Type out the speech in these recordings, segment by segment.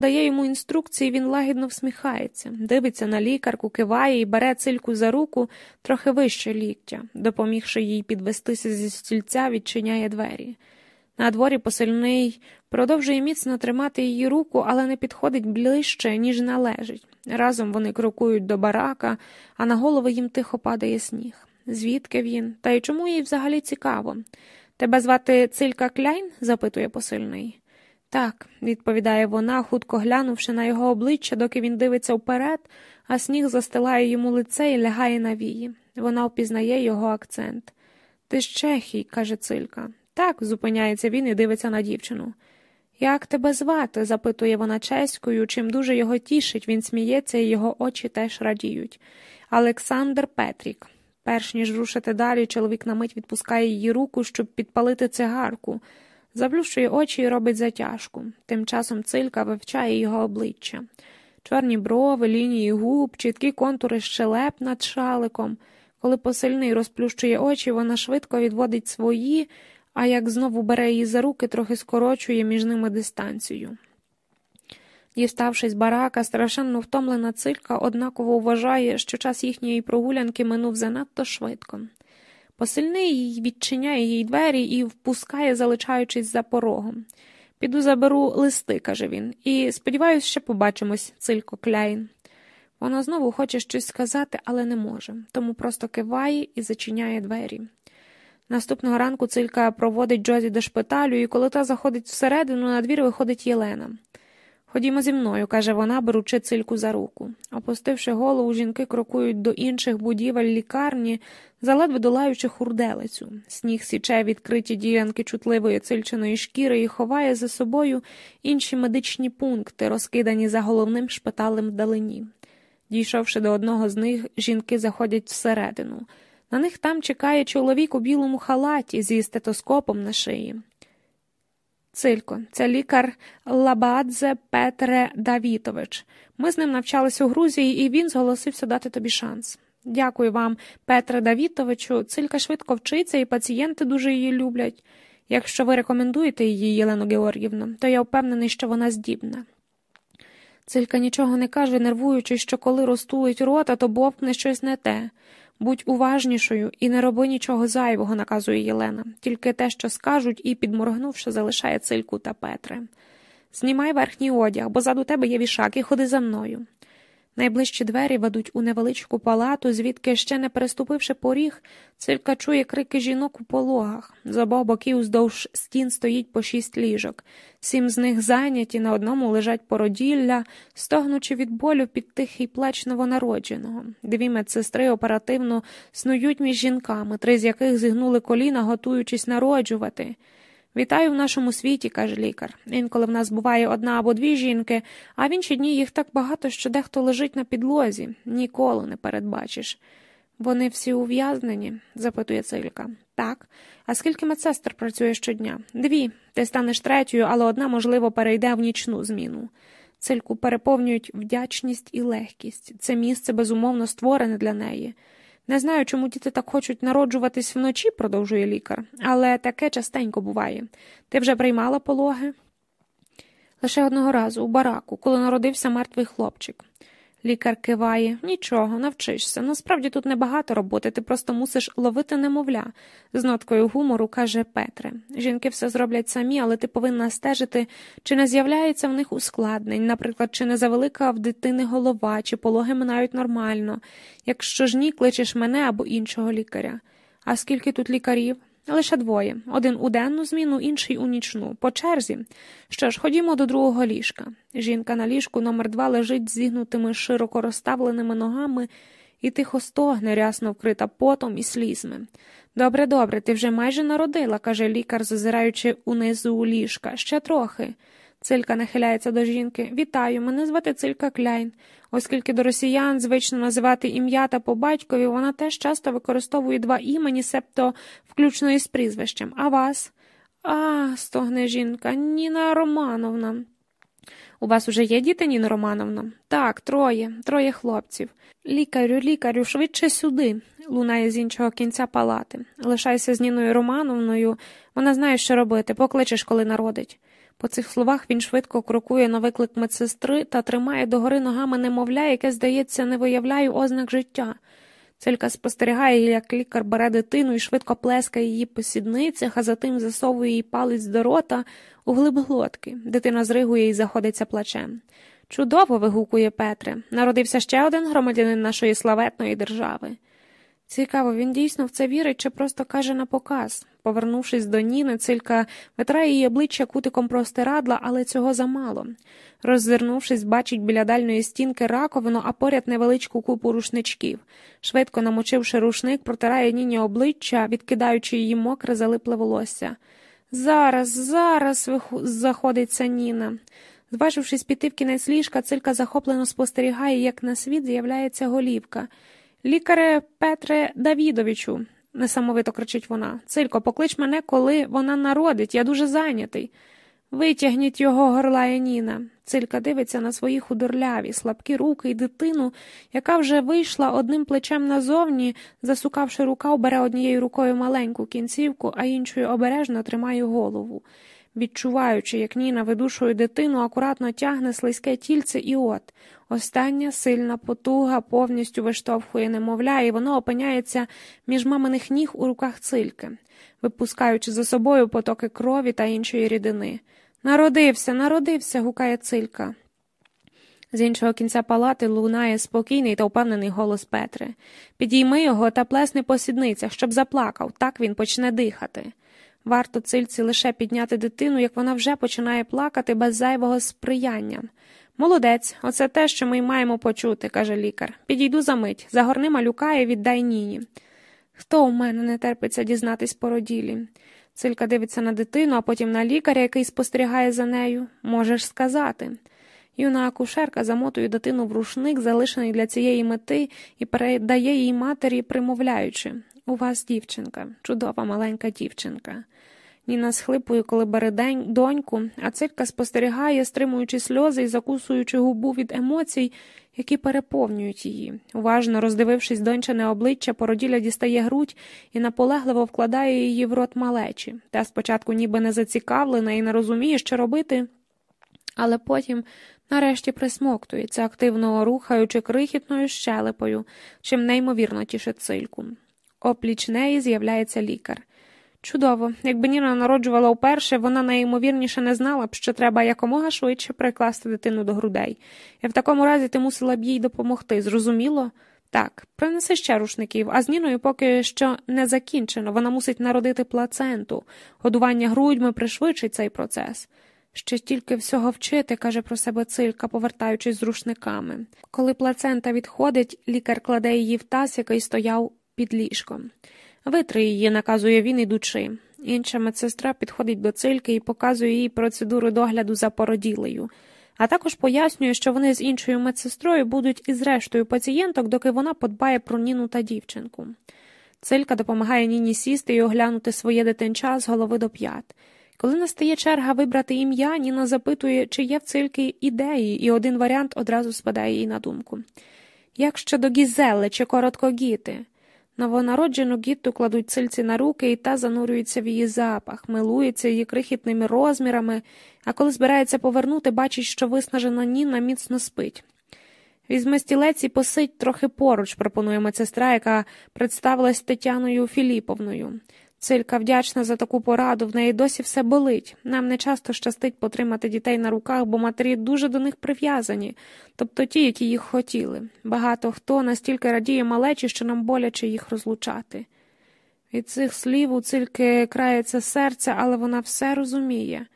дає йому інструкції, він лагідно всміхається, дивиться на лікарку, киває і бере цильку за руку трохи вище ліктя, допомігши їй підвестися зі стільця, відчиняє двері. На дворі посильний продовжує міцно тримати її руку, але не підходить ближче, ніж належить. Разом вони крокують до барака, а на голови їм тихо падає сніг. Звідки він? Та й чому їй взагалі цікаво? Тебе звати Цилька Кляйн? запитує посильний. Так, відповідає вона, хутко глянувши на його обличчя, доки він дивиться вперед, а сніг застилає йому лице і лягає на вії. Вона впізнає його акцент. Ти з Чехії, каже Цилька. Так, зупиняється він і дивиться на дівчину. Як тебе звати? запитує вона чеською, чим дуже його тішить, він сміється, і його очі теж радіють. Олександр Петрік. Перш ніж рушити далі, чоловік на мить відпускає її руку, щоб підпалити цигарку, заплющує очі і робить затяжку. Тим часом цилька вивчає його обличчя. Чорні брови, лінії губ, чіткі контури щелеп над шаликом. Коли посильний розплющує очі, вона швидко відводить свої, а як знову бере її за руки, трохи скорочує між ними дистанцію. Діставшись барака, страшенно втомлена цилька однаково вважає, що час їхньої прогулянки минув занадто швидко. Посильний відчиняє їй двері і впускає, залишаючись за порогом. Піду заберу листи, каже він, і сподіваюся, ще побачимось, цилько кляйн. Вона знову хоче щось сказати, але не може, тому просто киває і зачиняє двері. Наступного ранку цилька проводить Джозі до шпиталю, і коли та заходить всередину, на двір виходить Єлена. Ходімо зі мною, каже вона, беручи цильку за руку. Опустивши голову, жінки крокують до інших будівель лікарні, заледве долаючи хурделицю. Сніг січе відкриті ділянки чутливої цильчиної шкіри і ховає за собою інші медичні пункти, розкидані за головним шпиталем вдалині. Дійшовши до одного з них, жінки заходять всередину. На них там чекає чоловік у білому халаті зі стетоскопом на шиї. Цилько, це лікар Лабадзе Петре Давітович. Ми з ним навчалися у Грузії, і він зголосився дати тобі шанс. Дякую вам, Петре Давітовичу. Цилька швидко вчиться, і пацієнти дуже її люблять. Якщо ви рекомендуєте її, Єлену Георгівну, то я впевнений, що вона здібна. Цилька нічого не каже, нервуючи, що коли розтулить рота, то бовкне щось не те. Будь уважнішою і не роби нічого зайвого, наказує Єлена, тільки те, що скажуть, і, підморгнувши, залишає цильку та Петре. Знімай верхній одяг, бо заду тебе є вішак, і ходи за мною. Найближчі двері ведуть у невеличку палату, звідки, ще не переступивши поріг, цилька чує крики жінок у пологах. З обох боків уздовж стін стоїть по шість ліжок. Сім з них зайняті, на одному лежать породілля, стогнучи від болю під тихий плач новонародженого. Дві медсестри оперативно снують між жінками, три з яких зігнули коліна, готуючись народжувати. Вітаю в нашому світі, каже лікар. Інколи в нас буває одна або дві жінки, а в інші дні їх так багато, що дехто лежить на підлозі, ніколи не передбачиш. Вони всі ув'язнені? запитує Цилька. Так. А скільки медсестер працює щодня? Дві. Ти станеш третьою, але одна, можливо, перейде в нічну зміну. Цильку переповнюють вдячність і легкість. Це місце безумовно створене для неї. Не знаю, чому діти так хочуть народжуватись вночі, продовжує лікар, але таке частенько буває. Ти вже приймала пологи? Лише одного разу, у бараку, коли народився мертвий хлопчик. Лікар киває нічого, навчишся. Насправді тут небагато роботи, ти просто мусиш ловити немовля, з ноткою гумору каже Петре. Жінки все зроблять самі, але ти повинна стежити, чи не з'являється в них ускладнень, наприклад, чи не завелика в дитини голова, чи пологи минають нормально. Якщо ж ні, кличеш мене або іншого лікаря. А скільки тут лікарів? Лише двоє один у денну зміну, інший у нічну, по черзі. Що ж, ходімо до другого ліжка. Жінка на ліжку номер два лежить зігнутими широко розставленими ногами і тихо стогне, рясно вкрита потом і слізьми. Добре, добре, ти вже майже народила, каже лікар, зазираючи унизу у ліжка. Ще трохи. Цилька нахиляється до жінки. Вітаю, мене звати Цилька Кляйн. Оскільки до росіян звично називати ім'я та по батькові, вона теж часто використовує два імені, себто включно із прізвищем. А вас? А, стогне жінка, Ніна Романовна. У вас уже є діти, Ніна Романовна? Так, троє, троє хлопців. Лікарю, лікарю, швидше сюди, лунає з іншого кінця палати. Лишайся з Ніною Романовною, вона знає, що робити, покличеш, коли народить. По цих словах він швидко крокує на виклик медсестри та тримає догори ногами немовля, яке, здається, не виявляє ознак життя. Цилька спостерігає, як лікар бере дитину і швидко плескає її по сідницях, а затим засовує їй палець до рота у глиб глотки. Дитина зригує і заходиться плачем. Чудово. вигукує Петре. Народився ще один громадянин нашої славетної держави. Цікаво, він дійсно в це вірить чи просто каже на показ. Повернувшись до Ніни, цилька витрає її обличчя кутиком простирадла, але цього замало. Роззирнувшись, бачить біля дальної стінки раковину, а поряд невеличку купу рушничків. Швидко намочивши рушник, протирає Ніні обличчя, відкидаючи її мокре, залипле волосся. Зараз, зараз, заходиться Ніна. Зважившись піти в кінець ліжка, цилька захоплено спостерігає, як на світ з'являється голівка. Лікаре Петре Давідовичу, несамовито кричить вона. Цилько, поклич мене, коли вона народить, я дуже зайнятий. Витягніть його, горлає Ніна. Цилька дивиться на свої худорляві, слабкі руки і дитину, яка вже вийшла одним плечем назовні, засукавши рукав, бере однією рукою маленьку кінцівку, а іншою обережно тримає голову відчуваючи, як Ніна видушує дитину, акуратно тягне слизьке тільце, і от остання сильна потуга повністю виштовхує немовля, і воно опиняється між маминих ніг у руках цильки, випускаючи за собою потоки крові та іншої рідини. Народився, народився, гукає цилька. З іншого кінця палати лунає спокійний та впевнений голос Петри. Підійми його та плесни по сідницях, щоб заплакав, так він почне дихати. Варто цильці лише підняти дитину, як вона вже починає плакати без зайвого сприяння. Молодець, оце те, що ми й маємо почути, каже лікар. Підійду за мить, загорни малюка і віддай ніні. Хто у мене не терпиться дізнатись породілі? Цилька дивиться на дитину, а потім на лікаря, який спостерігає за нею. Можеш сказати. Юна акушерка замотує дитину в рушник, залишений для цієї мети, і передає їй матері, примовляючи У вас дівчинка, чудова маленька дівчинка. Ніна схлипує, коли бере день, доньку, а цилька спостерігає, стримуючи сльози і закусуючи губу від емоцій, які переповнюють її. Уважно роздивившись дончане обличчя, породіля дістає грудь і наполегливо вкладає її в рот малечі. Та спочатку ніби не зацікавлена і не розуміє, що робити, але потім нарешті присмоктується, активно рухаючи крихітною щелепою, чим неймовірно тішить цильку. Опліч неї з'являється лікар. Чудово, якби Ніна народжувала вперше, вона найімовірніше не знала б, що треба якомога швидше прикласти дитину до грудей. І в такому разі ти мусила б їй допомогти, зрозуміло? Так, принеси ще рушників, а з Ніною поки що не закінчено. Вона мусить народити плаценту. Годування грудьми пришвидшить цей процес. Ще тільки всього вчити, каже про себе цилька, повертаючись з рушниками. Коли плацента відходить, лікар кладе її в таз, який стояв під ліжком. Витри її, наказує він, ідучи. Інша медсестра підходить до цильки і показує їй процедуру догляду за породілею, а також пояснює, що вони з іншою медсестрою будуть із рештою пацієнток, доки вона подбає про Ніну та дівчинку. Цилька допомагає Ніні сісти і оглянути своє дитинча з голови до п'ят. Коли настає черга вибрати ім'я, Ніна запитує, чи є в цильки ідеї, і один варіант одразу спадає їй на думку. Як щодо Гізели чи короткогіти? Новонароджену гітту кладуть цильці на руки і та занурюється в її запах, милується її крихітними розмірами, а коли збирається повернути, бачить, що виснажена Ніна міцно спить. Візьми стілець і посидь трохи поруч, пропонує медсестра, яка представилась Тетяною Філіповною. Цилька вдячна за таку пораду, в неї досі все болить. Нам не часто щастить потримати дітей на руках, бо матері дуже до них прив'язані, тобто ті, які їх хотіли. Багато хто настільки радіє малечі, що нам боляче їх розлучати. Від цих слів у цильки крається серце, але вона все розуміє.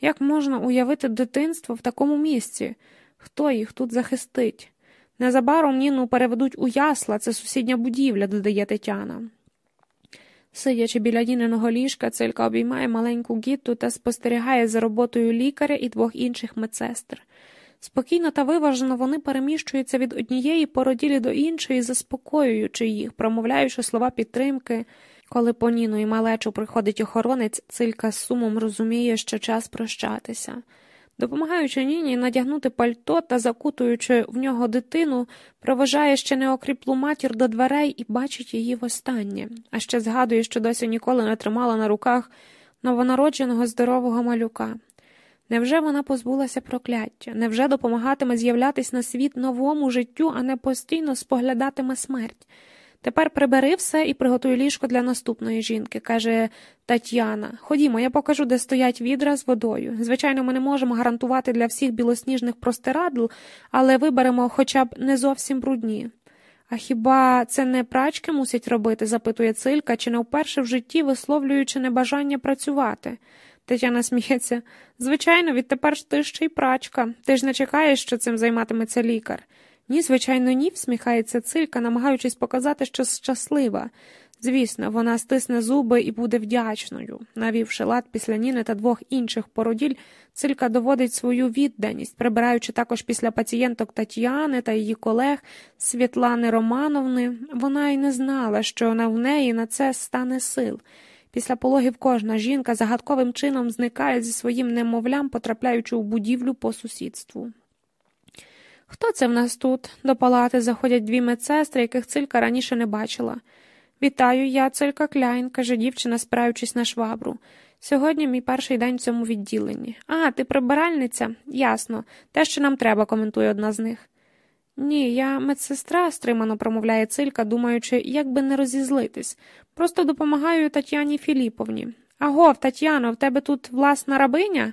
Як можна уявити дитинство в такому місці? Хто їх тут захистить? Незабаром Ніну переведуть у ясла, це сусідня будівля, додає Тетяна. Сидячи біля Діниного ліжка, цилька обіймає маленьку гітту та спостерігає за роботою лікаря і двох інших медсестер. Спокійно та виважено вони переміщуються від однієї породілі до іншої, заспокоюючи їх, промовляючи слова підтримки. Коли по Ніну і малечу приходить охоронець, цилька з сумом розуміє, що час прощатися. Допомагаючи Ніні надягнути пальто та закутуючи в нього дитину, проважає ще неокріплу матір до дверей і бачить її востаннє, а ще згадує, що досі ніколи не тримала на руках новонародженого здорового малюка. Невже вона позбулася прокляття? Невже допомагатиме з'являтись на світ новому життю, а не постійно споглядатиме смерть? Тепер прибери все і приготуй ліжко для наступної жінки, каже Тетяна. Ходімо, я покажу, де стоять відра з водою. Звичайно, ми не можемо гарантувати для всіх білосніжних простирадл, але виберемо хоча б не зовсім брудні. А хіба це не прачки мусять робити? запитує цилька, чи не вперше в житті висловлюючи небажання працювати. Тетяна сміється. Звичайно, відтепер ти ще й прачка. Ти ж не чекаєш, що цим займатиметься лікар. Ні, звичайно, ні, всміхається цилька, намагаючись показати, що щаслива. Звісно, вона стисне зуби і буде вдячною. Навівши лад після Ніни та двох інших породіль, цилька доводить свою відданість, прибираючи також після пацієнток Тетяни та її колег Світлани Романовни, вона й не знала, що на в неї на це стане сил. Після пологів кожна жінка загадковим чином зникає зі своїм немовлям, потрапляючи у будівлю по сусідству. Хто це в нас тут? До палати заходять дві медсестри, яких цилька раніше не бачила. Вітаю, я цилька Кляйн, каже дівчина, спираючись на швабру. Сьогодні мій перший день в цьому відділенні. А, ти прибиральниця? Ясно. Те, що нам треба, коментує одна з них. Ні, я медсестра, стримано промовляє цилька, думаючи, як би не розізлитись. Просто допомагаю Тетяні Філіповні. Агов, Тетяно, в тебе тут власна рабиня?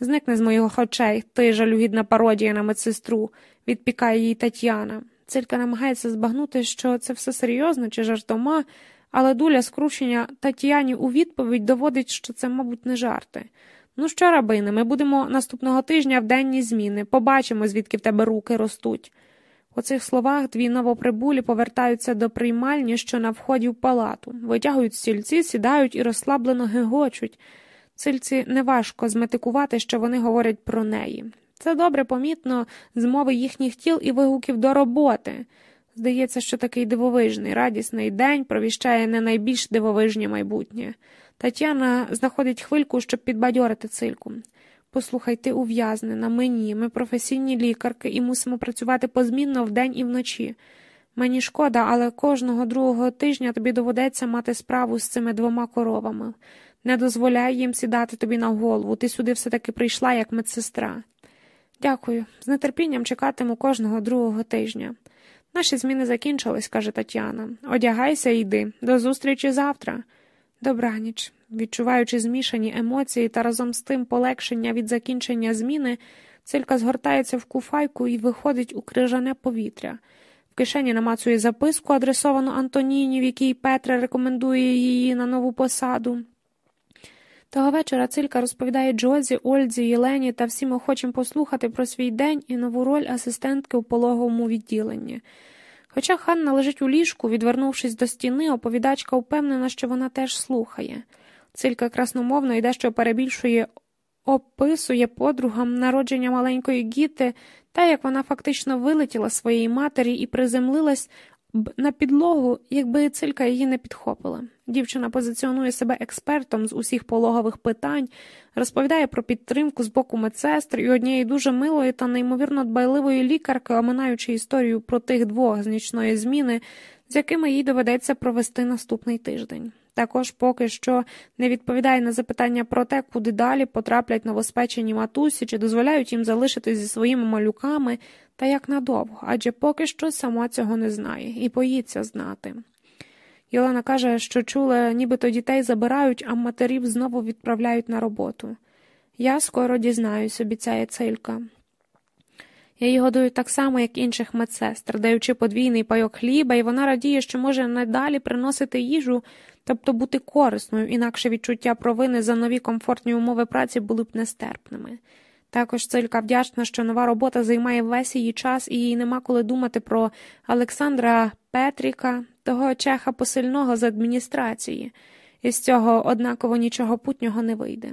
Зникне з моїх очей, ти жалюгідна пародія на медсестру, відпікає їй Тетяна. Цилька намагається збагнути, що це все серйозно чи жартома, але дуля скручення Тетяні у відповідь доводить, що це, мабуть, не жарти. Ну що, рабине, ми будемо наступного тижня в денні зміни, побачимо, звідки в тебе руки ростуть. У цих словах дві новоприбулі повертаються до приймальні, що на вході в палату, витягують стільці, сідають і розслаблено гигочуть. Цильці неважко зметикувати, що вони говорять про неї. Це добре помітно з мови їхніх тіл і вигуків до роботи. Здається, що такий дивовижний, радісний день провіщає не найбільш дивовижнє майбутнє. Тетяна знаходить хвильку, щоб підбадьорити цильку. Послухай, ти ув'язнена, мені, ми професійні лікарки і мусимо працювати позмінно вдень і вночі. Мені шкода, але кожного другого тижня тобі доведеться мати справу з цими двома коровами. Не дозволяй їм сідати тобі на голову. Ти сюди все таки прийшла як медсестра. Дякую. З нетерпінням чекатиму кожного другого тижня. Наші зміни закінчились, каже Тетяна. Одягайся і йди. До зустрічі завтра. Добраніч. Відчуваючи змішані емоції та разом з тим полегшення від закінчення зміни, цилька згортається в куфайку і виходить у крижане повітря. В кишені намацує записку, адресовану Антоніні, в якій Петра рекомендує її на нову посаду. Того вечора цилька розповідає Джозі, Ользі, Єлені та всім охочим послухати про свій день і нову роль асистентки у пологовому відділенні. Хоча Ханна лежить у ліжку, відвернувшись до стіни, оповідачка впевнена, що вона теж слухає. Цилька красномовно і дещо перебільшує, описує подругам народження маленької гіти, та як вона фактично вилетіла своєї матері і приземлилась б на підлогу, якби цилька її не підхопила. Дівчина позиціонує себе експертом з усіх пологових питань, розповідає про підтримку з боку медсестр і однієї дуже милої та неймовірно дбайливої лікарки, оминаючи історію про тих двох з нічної зміни, з якими їй доведеться провести наступний тиждень. Також поки що не відповідає на запитання про те, куди далі потраплять новоспечені матусі, чи дозволяють їм залишитись зі своїми малюками, та як надовго, адже поки що сама цього не знає і боїться знати. Йолана каже, що чула, нібито дітей забирають, а матерів знову відправляють на роботу. Я скоро дізнаюсь, обіцяє цилька. Я її годую так само, як інших медсестр, даючи подвійний пайок хліба, і вона радіє, що може надалі приносити їжу, тобто бути корисною, інакше відчуття провини за нові комфортні умови праці були б нестерпними. Також цилька вдячна, що нова робота займає весь її час, і їй нема коли думати про Олександра Петріка, того чеха посильного з адміністрації, і з цього однаково нічого путнього не вийде.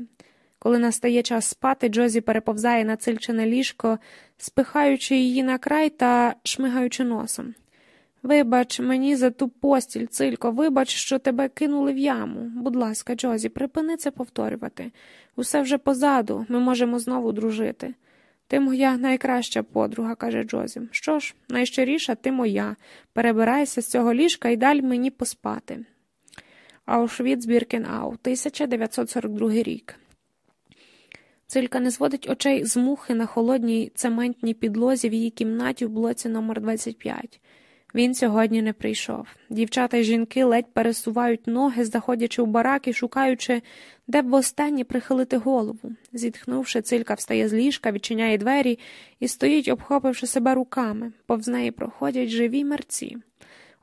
Коли настає час спати, Джозі переповзає на цильчине ліжко, спихаючи її на край та шмигаючи носом. Вибач мені за ту постіль, цилько, вибач, що тебе кинули в яму. Будь ласка, Джозі, припини це повторювати. Усе вже позаду, ми можемо знову дружити. Ти моя найкраща подруга, каже Джозі. Що ж, найщиріша ти моя. Перебирайся з цього ліжка і дай мені поспати. Аушвіц Біркенау, 1942 рік. Цилька не зводить очей з мухи на холодній цементній підлозі в її кімнаті в блоці номер 25 Він сьогодні не прийшов. Дівчата й жінки ледь пересувають ноги, заходячи в барак і шукаючи, де б востаннє прихилити голову. Зітхнувши, цилька встає з ліжка, відчиняє двері і стоїть, обхопивши себе руками, повз неї проходять живі мерці.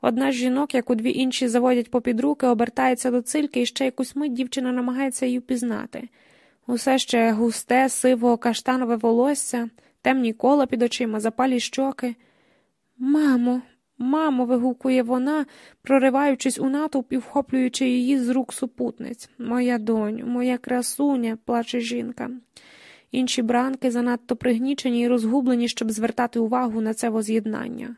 Одна з жінок, як у дві інші заводять попід руки, обертається до цильки і ще якусь мить дівчина намагається її впізнати. Усе ще густе, сиво, каштанове волосся, темні кола під очима, запалі щоки. Мамо, мамо, вигукує вона, прориваючись у натовп і вхоплюючи її з рук супутниць. Моя доню, моя красуня, плаче жінка. Інші бранки занадто пригнічені і розгублені, щоб звертати увагу на це воз'єднання.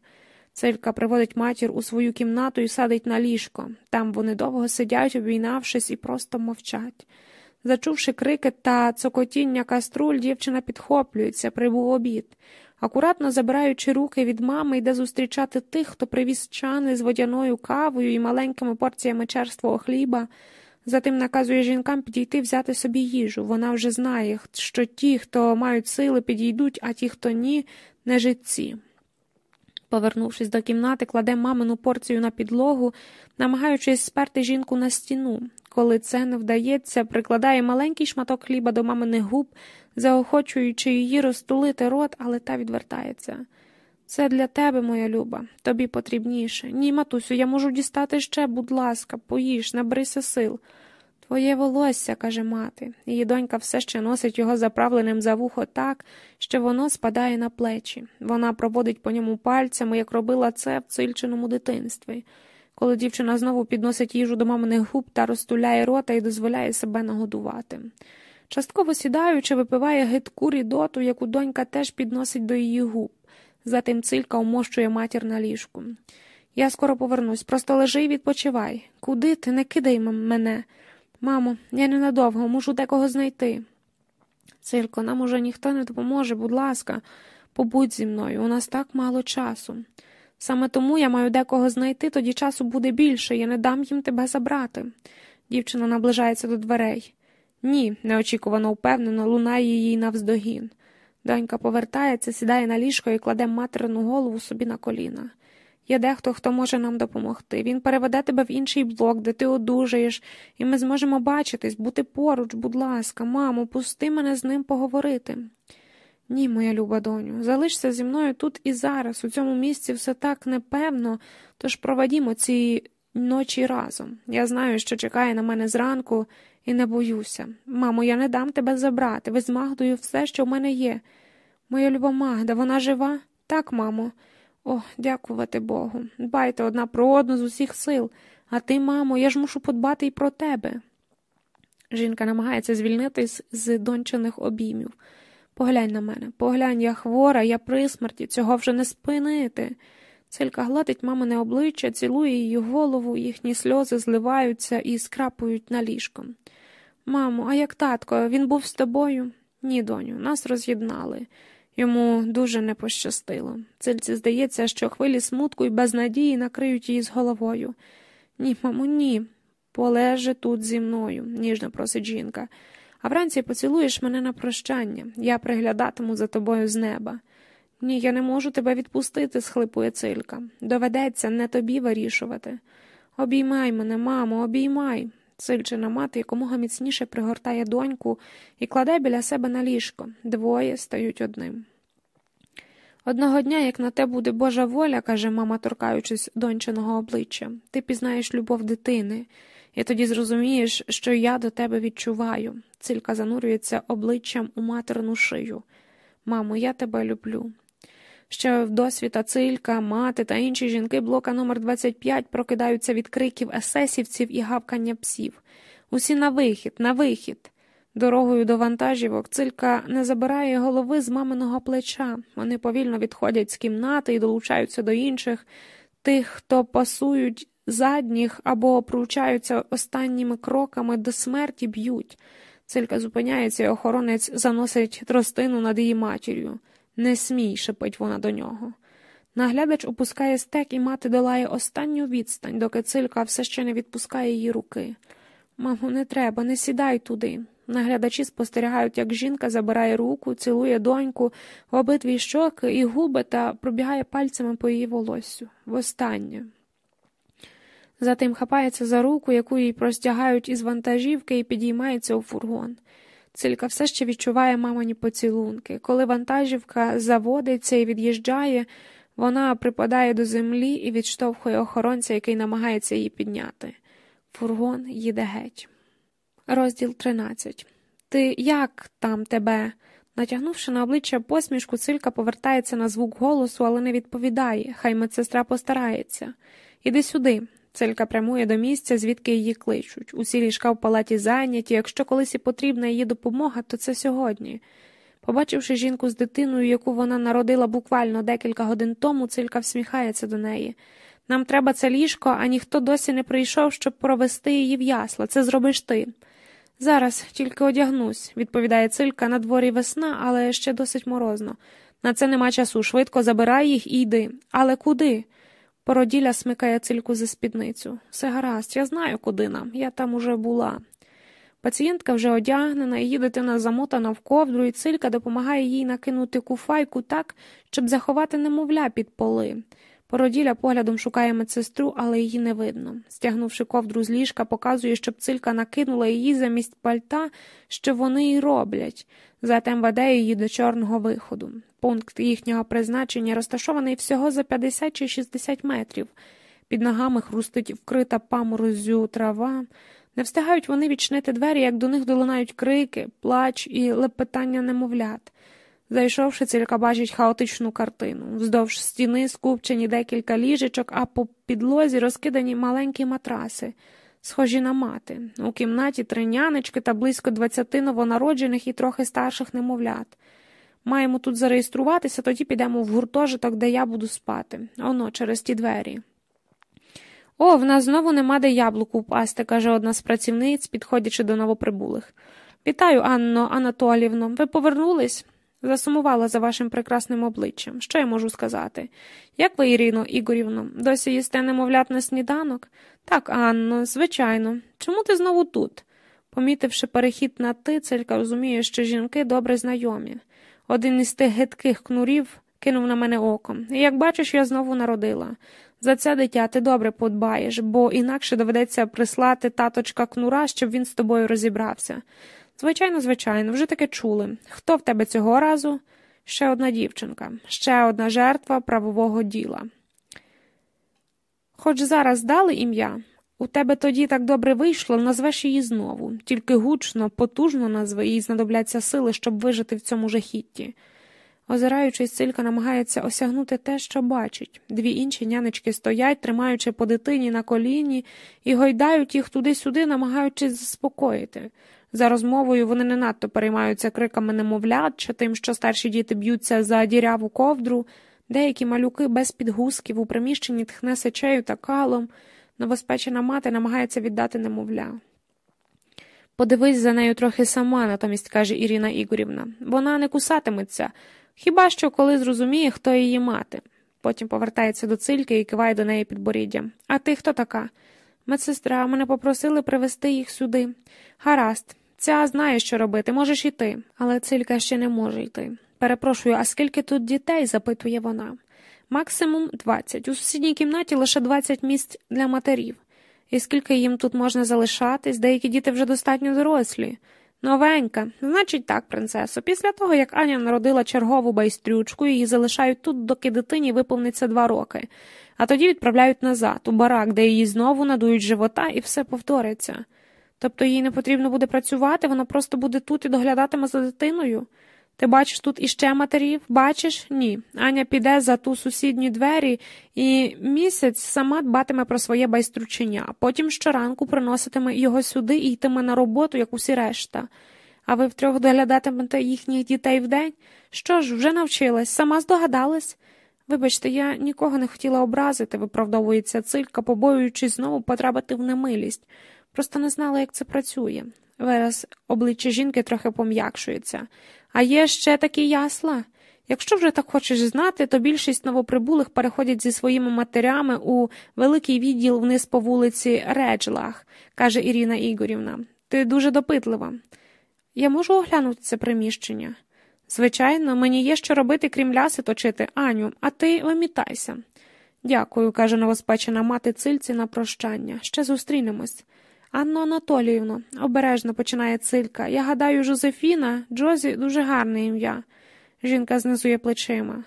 Цилька приводить матір у свою кімнату і садить на ліжко. Там вони довго сидять, обійнавшись, і просто мовчать. Зачувши крики та цокотіння каструль, дівчина підхоплюється, прибув обід. Акуратно забираючи руки від мами, йде зустрічати тих, хто привіз чани з водяною кавою і маленькими порціями черствого хліба. Затим наказує жінкам підійти взяти собі їжу. Вона вже знає, що ті, хто мають сили, підійдуть, а ті, хто ні, не житці. Повернувшись до кімнати, кладе мамину порцію на підлогу, намагаючись сперти жінку на стіну. Коли це не вдається, прикладає маленький шматок хліба до маминих губ, заохочуючи її розтулити рот, але та відвертається. Це для тебе, моя люба, тобі потрібніше. Ні, матусю, я можу дістати ще, будь ласка, поїж, наберися сил. Твоє волосся, каже мати. Її донька все ще носить його заправленим за вухо так, що воно спадає на плечі. Вона проводить по ньому пальцями, як робила це в цильчиному дитинстві. Коли дівчина знову підносить їжу до маминих губ та розтуляє рота і дозволяє себе нагодувати. Частково сідаючи, випиває гидку рідоту, яку донька теж підносить до її губ. Затим цилька умощує матір на ліжку. Я скоро повернусь, просто лежи і відпочивай. Куди ти не кидай мене? Мамо, я ненадовго, мушу декого знайти. Цилько, нам уже ніхто не допоможе, будь ласка, побудь зі мною, у нас так мало часу. Саме тому я маю декого знайти, тоді часу буде більше, я не дам їм тебе забрати. Дівчина наближається до дверей. Ні, неочікувано впевнено, лунає їй навздогін. Донька повертається, сідає на ліжко і кладе материну голову собі на коліна. Є дехто, хто може нам допомогти. Він переведе тебе в інший блок, де ти одужаєш, і ми зможемо бачитись, бути поруч, будь ласка, мамо, пусти мене з ним поговорити. Ні, моя люба доню, залишся зі мною тут і зараз. У цьому місці все так непевно, тож проведімо ці ночі разом. Я знаю, що чекає на мене зранку, і не боюся. Мамо, я не дам тебе забрати. Ви з Магдою все, що в мене є. Моя люба Магда, вона жива? Так, мамо. О, дякувати Богу. Дбайте одна про одну з усіх сил, а ти, мамо, я ж мушу подбати і про тебе. Жінка намагається звільнитись з дончених обіймів. Поглянь на мене, поглянь, я хвора, я при смерті, цього вже не спинити. Цилька гладить мамине обличчя, цілує її голову, їхні сльози зливаються і скрапують на ліжко. Мамо, а як татко, він був з тобою? Ні, доню, нас роз'єднали. Йому дуже не пощастило. Цильці здається, що хвилі смутку і безнадії накриють її з головою. Ні, мамо, ні. Полеже тут зі мною, ніжно просить жінка. А вранці поцілуєш мене на прощання. Я приглядатиму за тобою з неба. Ні, я не можу тебе відпустити, схлипує цилька. Доведеться не тобі вирішувати. Обіймай мене, мамо, обіймай. Цильчина мати якомога міцніше пригортає доньку і кладе біля себе на ліжко. Двоє стають одним. Одного дня, як на те буде Божа воля, каже мама, торкаючись дончиного обличчя, ти пізнаєш любов дитини, і тоді зрозумієш, що я до тебе відчуваю. Цилька занурюється обличчям у материну шию. Мамо, я тебе люблю. Ще в досвіта цилька, мати та інші жінки блока номер 25 прокидаються від криків есесівців і гавкання псів. Усі на вихід, на вихід. Дорогою до вантажівок цилька не забирає голови з маминого плеча. Вони повільно відходять з кімнати і долучаються до інших, тих, хто пасують задніх або пручаються останніми кроками до смерті б'ють. Цилька зупиняється, і охоронець заносить тростину над її матір'ю. Не смій, шепить вона до нього. Наглядач опускає стек, і мати долає останню відстань, доки цилька все ще не відпускає її руки. Мамо, не треба, не сідай туди. Наглядачі спостерігають, як жінка забирає руку, цілує доньку в обидві щоки і губи та пробігає пальцями по її волоссю. Востаннє. Затим хапається за руку, яку їй простягають із вантажівки, і підіймається у фургон. Цилька все ще відчуває мамині поцілунки. Коли вантажівка заводиться і від'їжджає, вона припадає до землі і відштовхує охоронця, який намагається її підняти. Фургон їде геть. Розділ 13. Ти як там тебе? Натягнувши на обличчя посмішку, цилька повертається на звук голосу, але не відповідає. Хай медсестра постарається. Іди сюди. Цилька прямує до місця, звідки її кличуть. Усі ліжка в палаті зайняті. Якщо колись і потрібна її допомога, то це сьогодні. Побачивши жінку з дитиною, яку вона народила буквально декілька годин тому, цилька всміхається до неї. Нам треба це ліжко, а ніхто досі не прийшов, щоб провести її в ясла. Це зробиш ти. Зараз тільки одягнусь, відповідає цилька, на дворі весна, але ще досить морозно. На це нема часу. Швидко забирай їх і йди. Але куди? Породіля смикає цильку за спідницю. Все гаразд, я знаю, куди нам. Я там уже була. Пацієнтка вже одягнена, її дитина замотана в ковдру, і цилька допомагає їй накинути куфайку так, щоб заховати немовля під поли. Породіля поглядом шукає медсестру, але її не видно. Стягнувши ковдру з ліжка, показує, щоб цилька накинула її замість пальта, що вони й роблять. Затем веде її до чорного виходу. Пункт їхнього призначення розташований всього за 50 чи 60 метрів. Під ногами хрустить вкрита паморозю трава. Не встигають вони відчинити двері, як до них долунають крики, плач і лепетання немовлят. Зайшовши, цілька бачить хаотичну картину. Вздовж стіни скупчені декілька ліжечок, а по підлозі розкидані маленькі матраси, схожі на мати. У кімнаті три нянечки та близько двадцяти новонароджених і трохи старших немовлят. Маємо тут зареєструватися, тоді підемо в гуртожиток, де я буду спати. Оно, через ті двері. О, в нас знову нема де яблуку впасти, каже одна з працівниць, підходячи до новоприбулих. Вітаю, Анно Анатолівно. Ви повернулись? Засумувала за вашим прекрасним обличчям. Що я можу сказати? Як ви, Ірино Ігорівно, досі їсте немовлят на сніданок? Так, Анно, звичайно. Чому ти знову тут? Помітивши перехід на ти, целька що жінки добре знайомі. Один із тих гидких кнурів кинув на мене оком. І як бачиш, я знову народила. За це дитя ти добре подбаєш, бо інакше доведеться прислати таточка кнура, щоб він з тобою розібрався. Звичайно, звичайно, вже таке чули. Хто в тебе цього разу? Ще одна дівчинка, ще одна жертва правового діла. Хоч зараз дали ім'я, у тебе тоді так добре вийшло, назвеш її знову, тільки гучно, потужно назви, їй знадобляться сили, щоб вижити в цьому жахітті. Озираючись, Цилька намагається осягнути те, що бачить. Дві інші нянечки стоять, тримаючи по дитині на коліні, і гойдають їх туди-сюди, намагаючись заспокоїти. За розмовою вони не надто переймаються криками немовлят чи тим, що старші діти б'ються за діряву ковдру, деякі малюки без підгузків у приміщенні тхне сечею та калом, новоспечена мати намагається віддати немовля. Подивись за нею трохи сама, натомість каже Ірина Ігорівна. Вона не кусатиметься, хіба що коли зрозуміє, хто її мати. Потім повертається до цильки і киває до неї підборіддя. А ти хто така? Медсестра, мене попросили привезти їх сюди. Гаразд, ця знає, що робити, можеш йти, але цилька ще не може йти. Перепрошую, а скільки тут дітей? запитує вона. Максимум двадцять. У сусідній кімнаті лише двадцять місць для матерів. І скільки їм тут можна залишатись, деякі діти вже достатньо дорослі. Новенька, значить так, принцесо. Після того, як Аня народила чергову байстрючку, її залишають тут, доки дитині виповниться два роки, а тоді відправляють назад, у барак, де її знову надують живота, і все повториться. Тобто їй не потрібно буде працювати, вона просто буде тут і доглядатиме за дитиною. Ти бачиш тут іще матерів? Бачиш? Ні. Аня піде за ту сусідні двері і місяць сама дбатиме про своє байстручення, а потім щоранку приноситиме його сюди і йтиме на роботу, як усі решта. А ви втрьох доглядатимете їхніх дітей вдень? Що ж, вже навчилась, сама здогадалась. Вибачте, я нікого не хотіла образити, виправдовується цилька, побоюючись знову потрапити в немилість. Просто не знала, як це працює. Вираз обличчя жінки трохи пом'якшується. А є ще такі ясла. Якщо вже так хочеш знати, то більшість новоприбулих переходять зі своїми матерями у великий відділ вниз по вулиці Реджлах, каже Ірина Ігорівна. Ти дуже допитлива. Я можу оглянути це приміщення? Звичайно, мені є що робити, крім ляси точити, Аню, а ти вимітайся. Дякую, каже новоспечена мати цильці на прощання. Ще зустрінемось. Анно Анатоліївно, обережно починає цилька. Я гадаю, Жозефіна, Джозі дуже гарне ім'я. Жінка знизує плечима.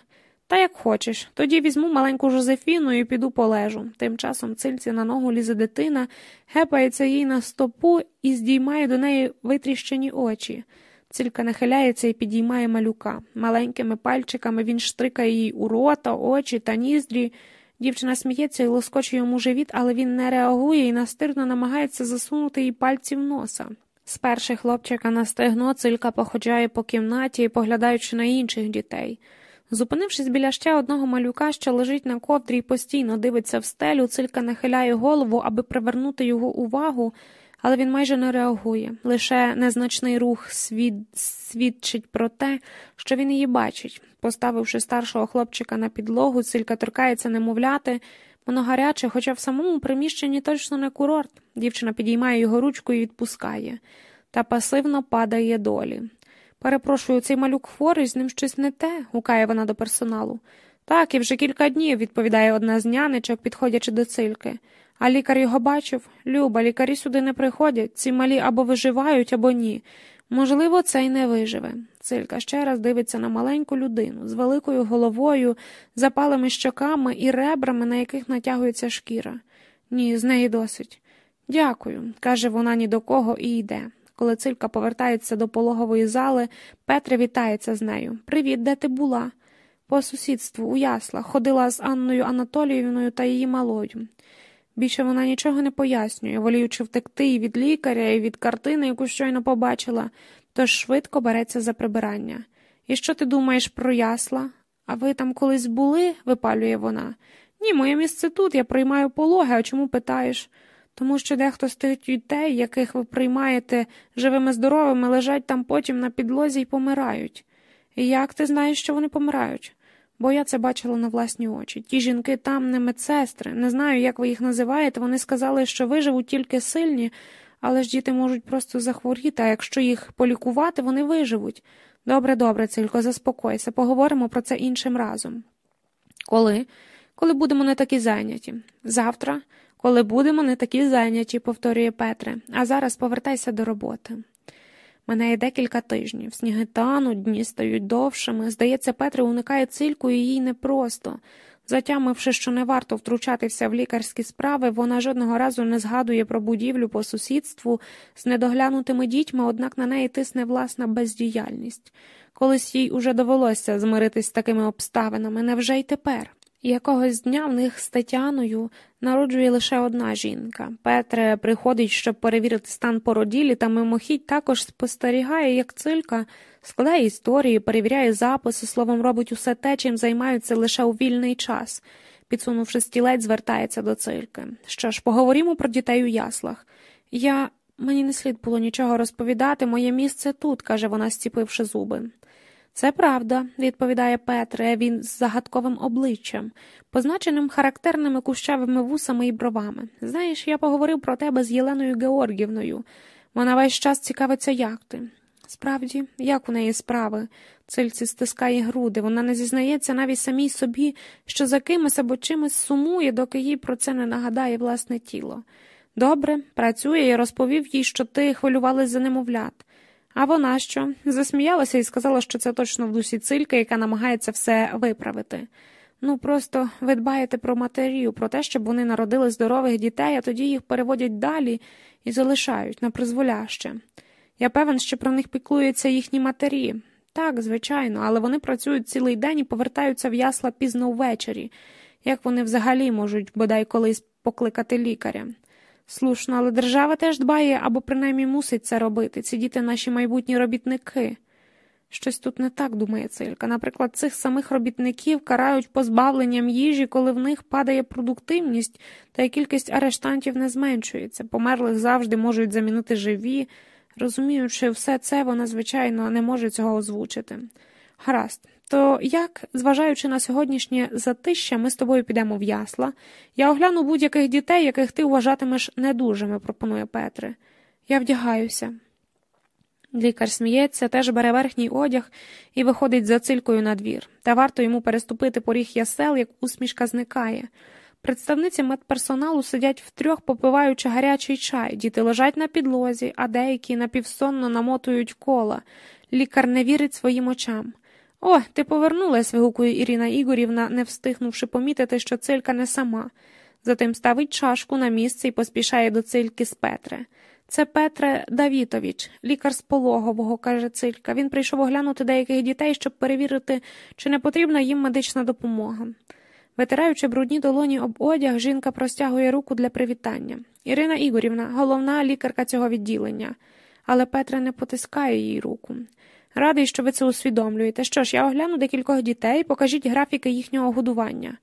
Та як хочеш, тоді візьму маленьку Жозефіну і піду полежу. Тим часом цильці на ногу лізе дитина, гепається їй на стопу і здіймає до неї витріщені очі. Цилька нахиляється і підіймає малюка. Маленькими пальчиками він штрикає їй у рота, очі та ніздрі. Дівчина сміється і лоскоче йому живіт, але він не реагує і настирно намагається засунути їй пальці в носа. Сперши хлопчика на стегно, цилька походжає по кімнаті, поглядаючи на інших дітей. Зупинившись біля ще одного малюка, що лежить на ковдрі і постійно дивиться в стелю, цилька нахиляє голову, аби привернути його увагу, але він майже не реагує. Лише незначний рух свід... свідчить про те, що він її бачить. Поставивши старшого хлопчика на підлогу, цилька торкається немовляти. Воно гаряче, хоча в самому приміщенні точно не курорт. Дівчина підіймає його ручку і відпускає, та пасивно падає долі. Перепрошую, цей малюк хворий, з ним щось не те, гукає вона до персоналу. Так, і вже кілька днів, відповідає одна з нянечок, підходячи до цильки. А лікар його бачив Люба, лікарі сюди не приходять. Ці малі або виживають, або ні. Можливо, це й не виживе. Цилька ще раз дивиться на маленьку людину з великою головою, запалими щоками і ребрами, на яких натягується шкіра. Ні, з неї досить. Дякую, каже вона ні до кого і йде. Коли цилька повертається до пологової зали, Петре вітається з нею. Привіт, де ти була? По сусідству, у яслах, ходила з Анною Анатоліївною та її малою. Більше вона нічого не пояснює, воліючи втекти і від лікаря, і від картини, яку щойно побачила, тож швидко береться за прибирання. І що ти думаєш про ясла? А ви там колись були? випалює вона. Ні, моє місце тут, я приймаю пологи, а чому питаєш? Тому що дехто з тих дітей, яких ви приймаєте живими здоровими, лежать там потім на підлозі і помирають. Як ти знаєш, що вони помирають? Бо я це бачила на власні очі. Ті жінки там не медсестри, не знаю, як ви їх називаєте. Вони сказали, що виживуть тільки сильні, але ж діти можуть просто захворіти, а якщо їх полікувати, вони виживуть. Добре, добре, Цилько, заспокойся, поговоримо про це іншим разом. Коли? Коли будемо не такі зайняті. Завтра, коли будемо не такі зайняті, повторює Петре, а зараз повертайся до роботи. Мене декілька тижнів. Сніги тануть, дні стають довшими. Здається, Петре уникає цильку і їй непросто. Затямивши, що не варто втручатися в лікарські справи, вона жодного разу не згадує про будівлю по сусідству з недоглянутими дітьми, однак на неї тисне власна бездіяльність. Колись їй уже довелося змиритись з такими обставинами, невже й тепер? Якогось дня в них з Тетяною народжує лише одна жінка. Петре приходить, щоб перевірити стан породілі, та мимохідь також спостерігає, як цилька, складає історії, перевіряє записи, словом, робить усе те, чим займаються лише у вільний час. Підсунувши стілець, звертається до цильки. Що ж, поговоримо про дітей у яслах. Я. Мені не слід було нічого розповідати, моє місце тут, каже вона, стіпивши зуби. Це правда, відповідає Петре, він з загадковим обличчям, позначеним характерними кущавими вусами і бровами. Знаєш, я поговорив про тебе з Єленою Георгівною. Вона весь час цікавиться, як ти. Справді, як у неї справи? Цильці стискає груди, вона не зізнається навіть самій собі, що за кимось або чимось сумує, доки їй про це не нагадає власне тіло. Добре, працює і розповів їй, що ти хвилювалась за немовлят. А вона що? Засміялася і сказала, що це точно в дусі цилька, яка намагається все виправити. Ну, просто ви дбаєте про матерію, про те, щоб вони народили здорових дітей, а тоді їх переводять далі і залишають на призволяще. Я певен, що про них піклуються їхні матері. Так, звичайно, але вони працюють цілий день і повертаються в ясла пізно ввечері. Як вони взагалі можуть бодай колись покликати лікаря? Слушно, але держава теж дбає або принаймні мусить це робити. Ці діти наші майбутні робітники. Щось тут не так, думає Цилька. Наприклад, цих самих робітників карають позбавленням їжі, коли в них падає продуктивність, та й кількість арештантів не зменшується. Померлих завжди можуть замінити живі. Розуміючи все це, вона, звичайно, не може цього озвучити. Гаразд, то як, зважаючи на сьогоднішнє затища, ми з тобою підемо в ясла, я огляну будь-яких дітей, яких ти вважатимеш недужими, пропонує Петре. Я вдягаюся. Лікар сміється, теж бере верхній одяг і виходить за цилькою на двір. Та варто йому переступити поріг ясел, як усмішка зникає. Представниці медперсоналу сидять втрьох, попиваючи гарячий чай, діти лежать на підлозі, а деякі напівсонно намотують кола. Лікар не вірить своїм очам. О, ти повернулась, вигукує Ірина Ігорівна, не встигнувши помітити, що цилька не сама. Затим ставить чашку на місце і поспішає до цильки з Петре. Це Петре Давітович, лікар з пологового, каже цилька. Він прийшов оглянути деяких дітей, щоб перевірити, чи не потрібна їм медична допомога. Витираючи брудні долоні об одяг, жінка простягує руку для привітання. Ірина Ігорівна, головна лікарка цього відділення, але Петра не потискає їй руку. Радий, що ви це усвідомлюєте. Що ж, я огляну декількох дітей, покажіть графіки їхнього годування.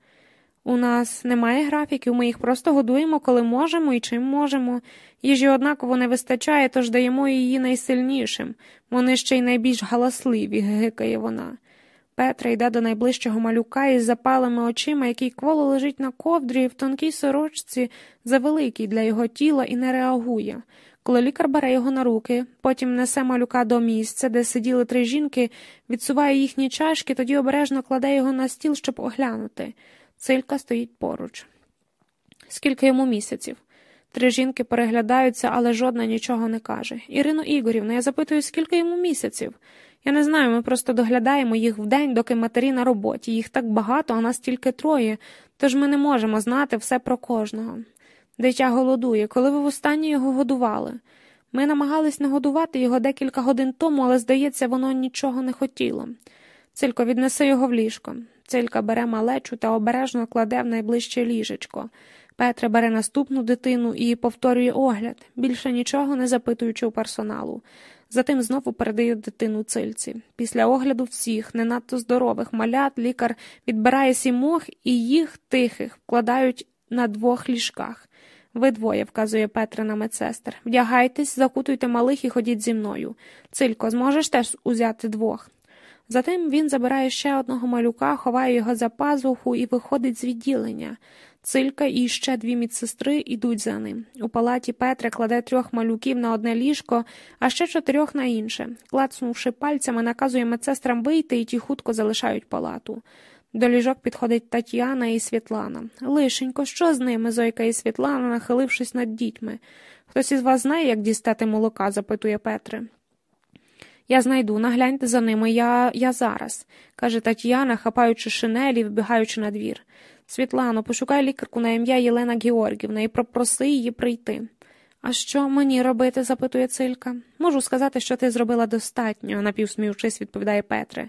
У нас немає графіків, ми їх просто годуємо, коли можемо і чим можемо. Їжі однаково не вистачає, тож даємо її найсильнішим. Вони ще й найбільш галасливі, гикає вона. Петра йде до найближчого малюка із запалими очима, який кволо лежить на ковдрі в тонкій сорочці, завеликий для його тіла, і не реагує. Коли лікар бере його на руки, потім несе малюка до місця, де сиділи три жінки, відсуває їхні чашки, тоді обережно кладе його на стіл, щоб оглянути. Цилька стоїть поруч. Скільки йому місяців? Три жінки переглядаються, але жодна нічого не каже. Ірино Ігорівна, я запитую, скільки йому місяців? Я не знаю, ми просто доглядаємо їх вдень, доки матері на роботі. Їх так багато, а нас тільки троє, тож ми не можемо знати все про кожного. Дитя голодує, коли ви востаннє його годували. Ми намагались не годувати його декілька годин тому, але, здається, воно нічого не хотіло. Цилько віднеси його в ліжко. Цилька бере малечу та обережно кладе в найближче ліжечко. Петра бере наступну дитину і повторює огляд, більше нічого не запитуючи у персоналу. Затим знову передає дитину цильці. Після огляду всіх, не надто здорових малят, лікар відбирає сімох і їх тихих вкладають на двох ліжках. Ви двоє, вказує Петра на медсестер. Вдягайтесь, закутуйте малих і ходіть зі мною. Цилько, зможеш теж узяти двох. Затим він забирає ще одного малюка, ховає його за пазуху і виходить з відділення. Цилька і ще дві медсестри йдуть за ним. У палаті Петра кладе трьох малюків на одне ліжко, а ще чотирьох на інше. Клацнувши пальцями, наказує медсестрам вийти і ті хутко залишають палату. До ліжок підходить Тетяна і Світлана. Лишенько, що з ними? Зойка і Світлана, нахилившись над дітьми. Хтось із вас знає, як дістати молока? запитує Петре. Я знайду, нагляньте за ними, я я зараз, каже Тетяна, хапаючи шинелі, вбігаючи на двір. Світлано, пошукай лікарку на ім'я Єлена Георгівна і попроси її прийти. А що мені робити? запитує Цилька. Можу сказати, що ти зробила достатньо, напівсміючись, відповідає Петре.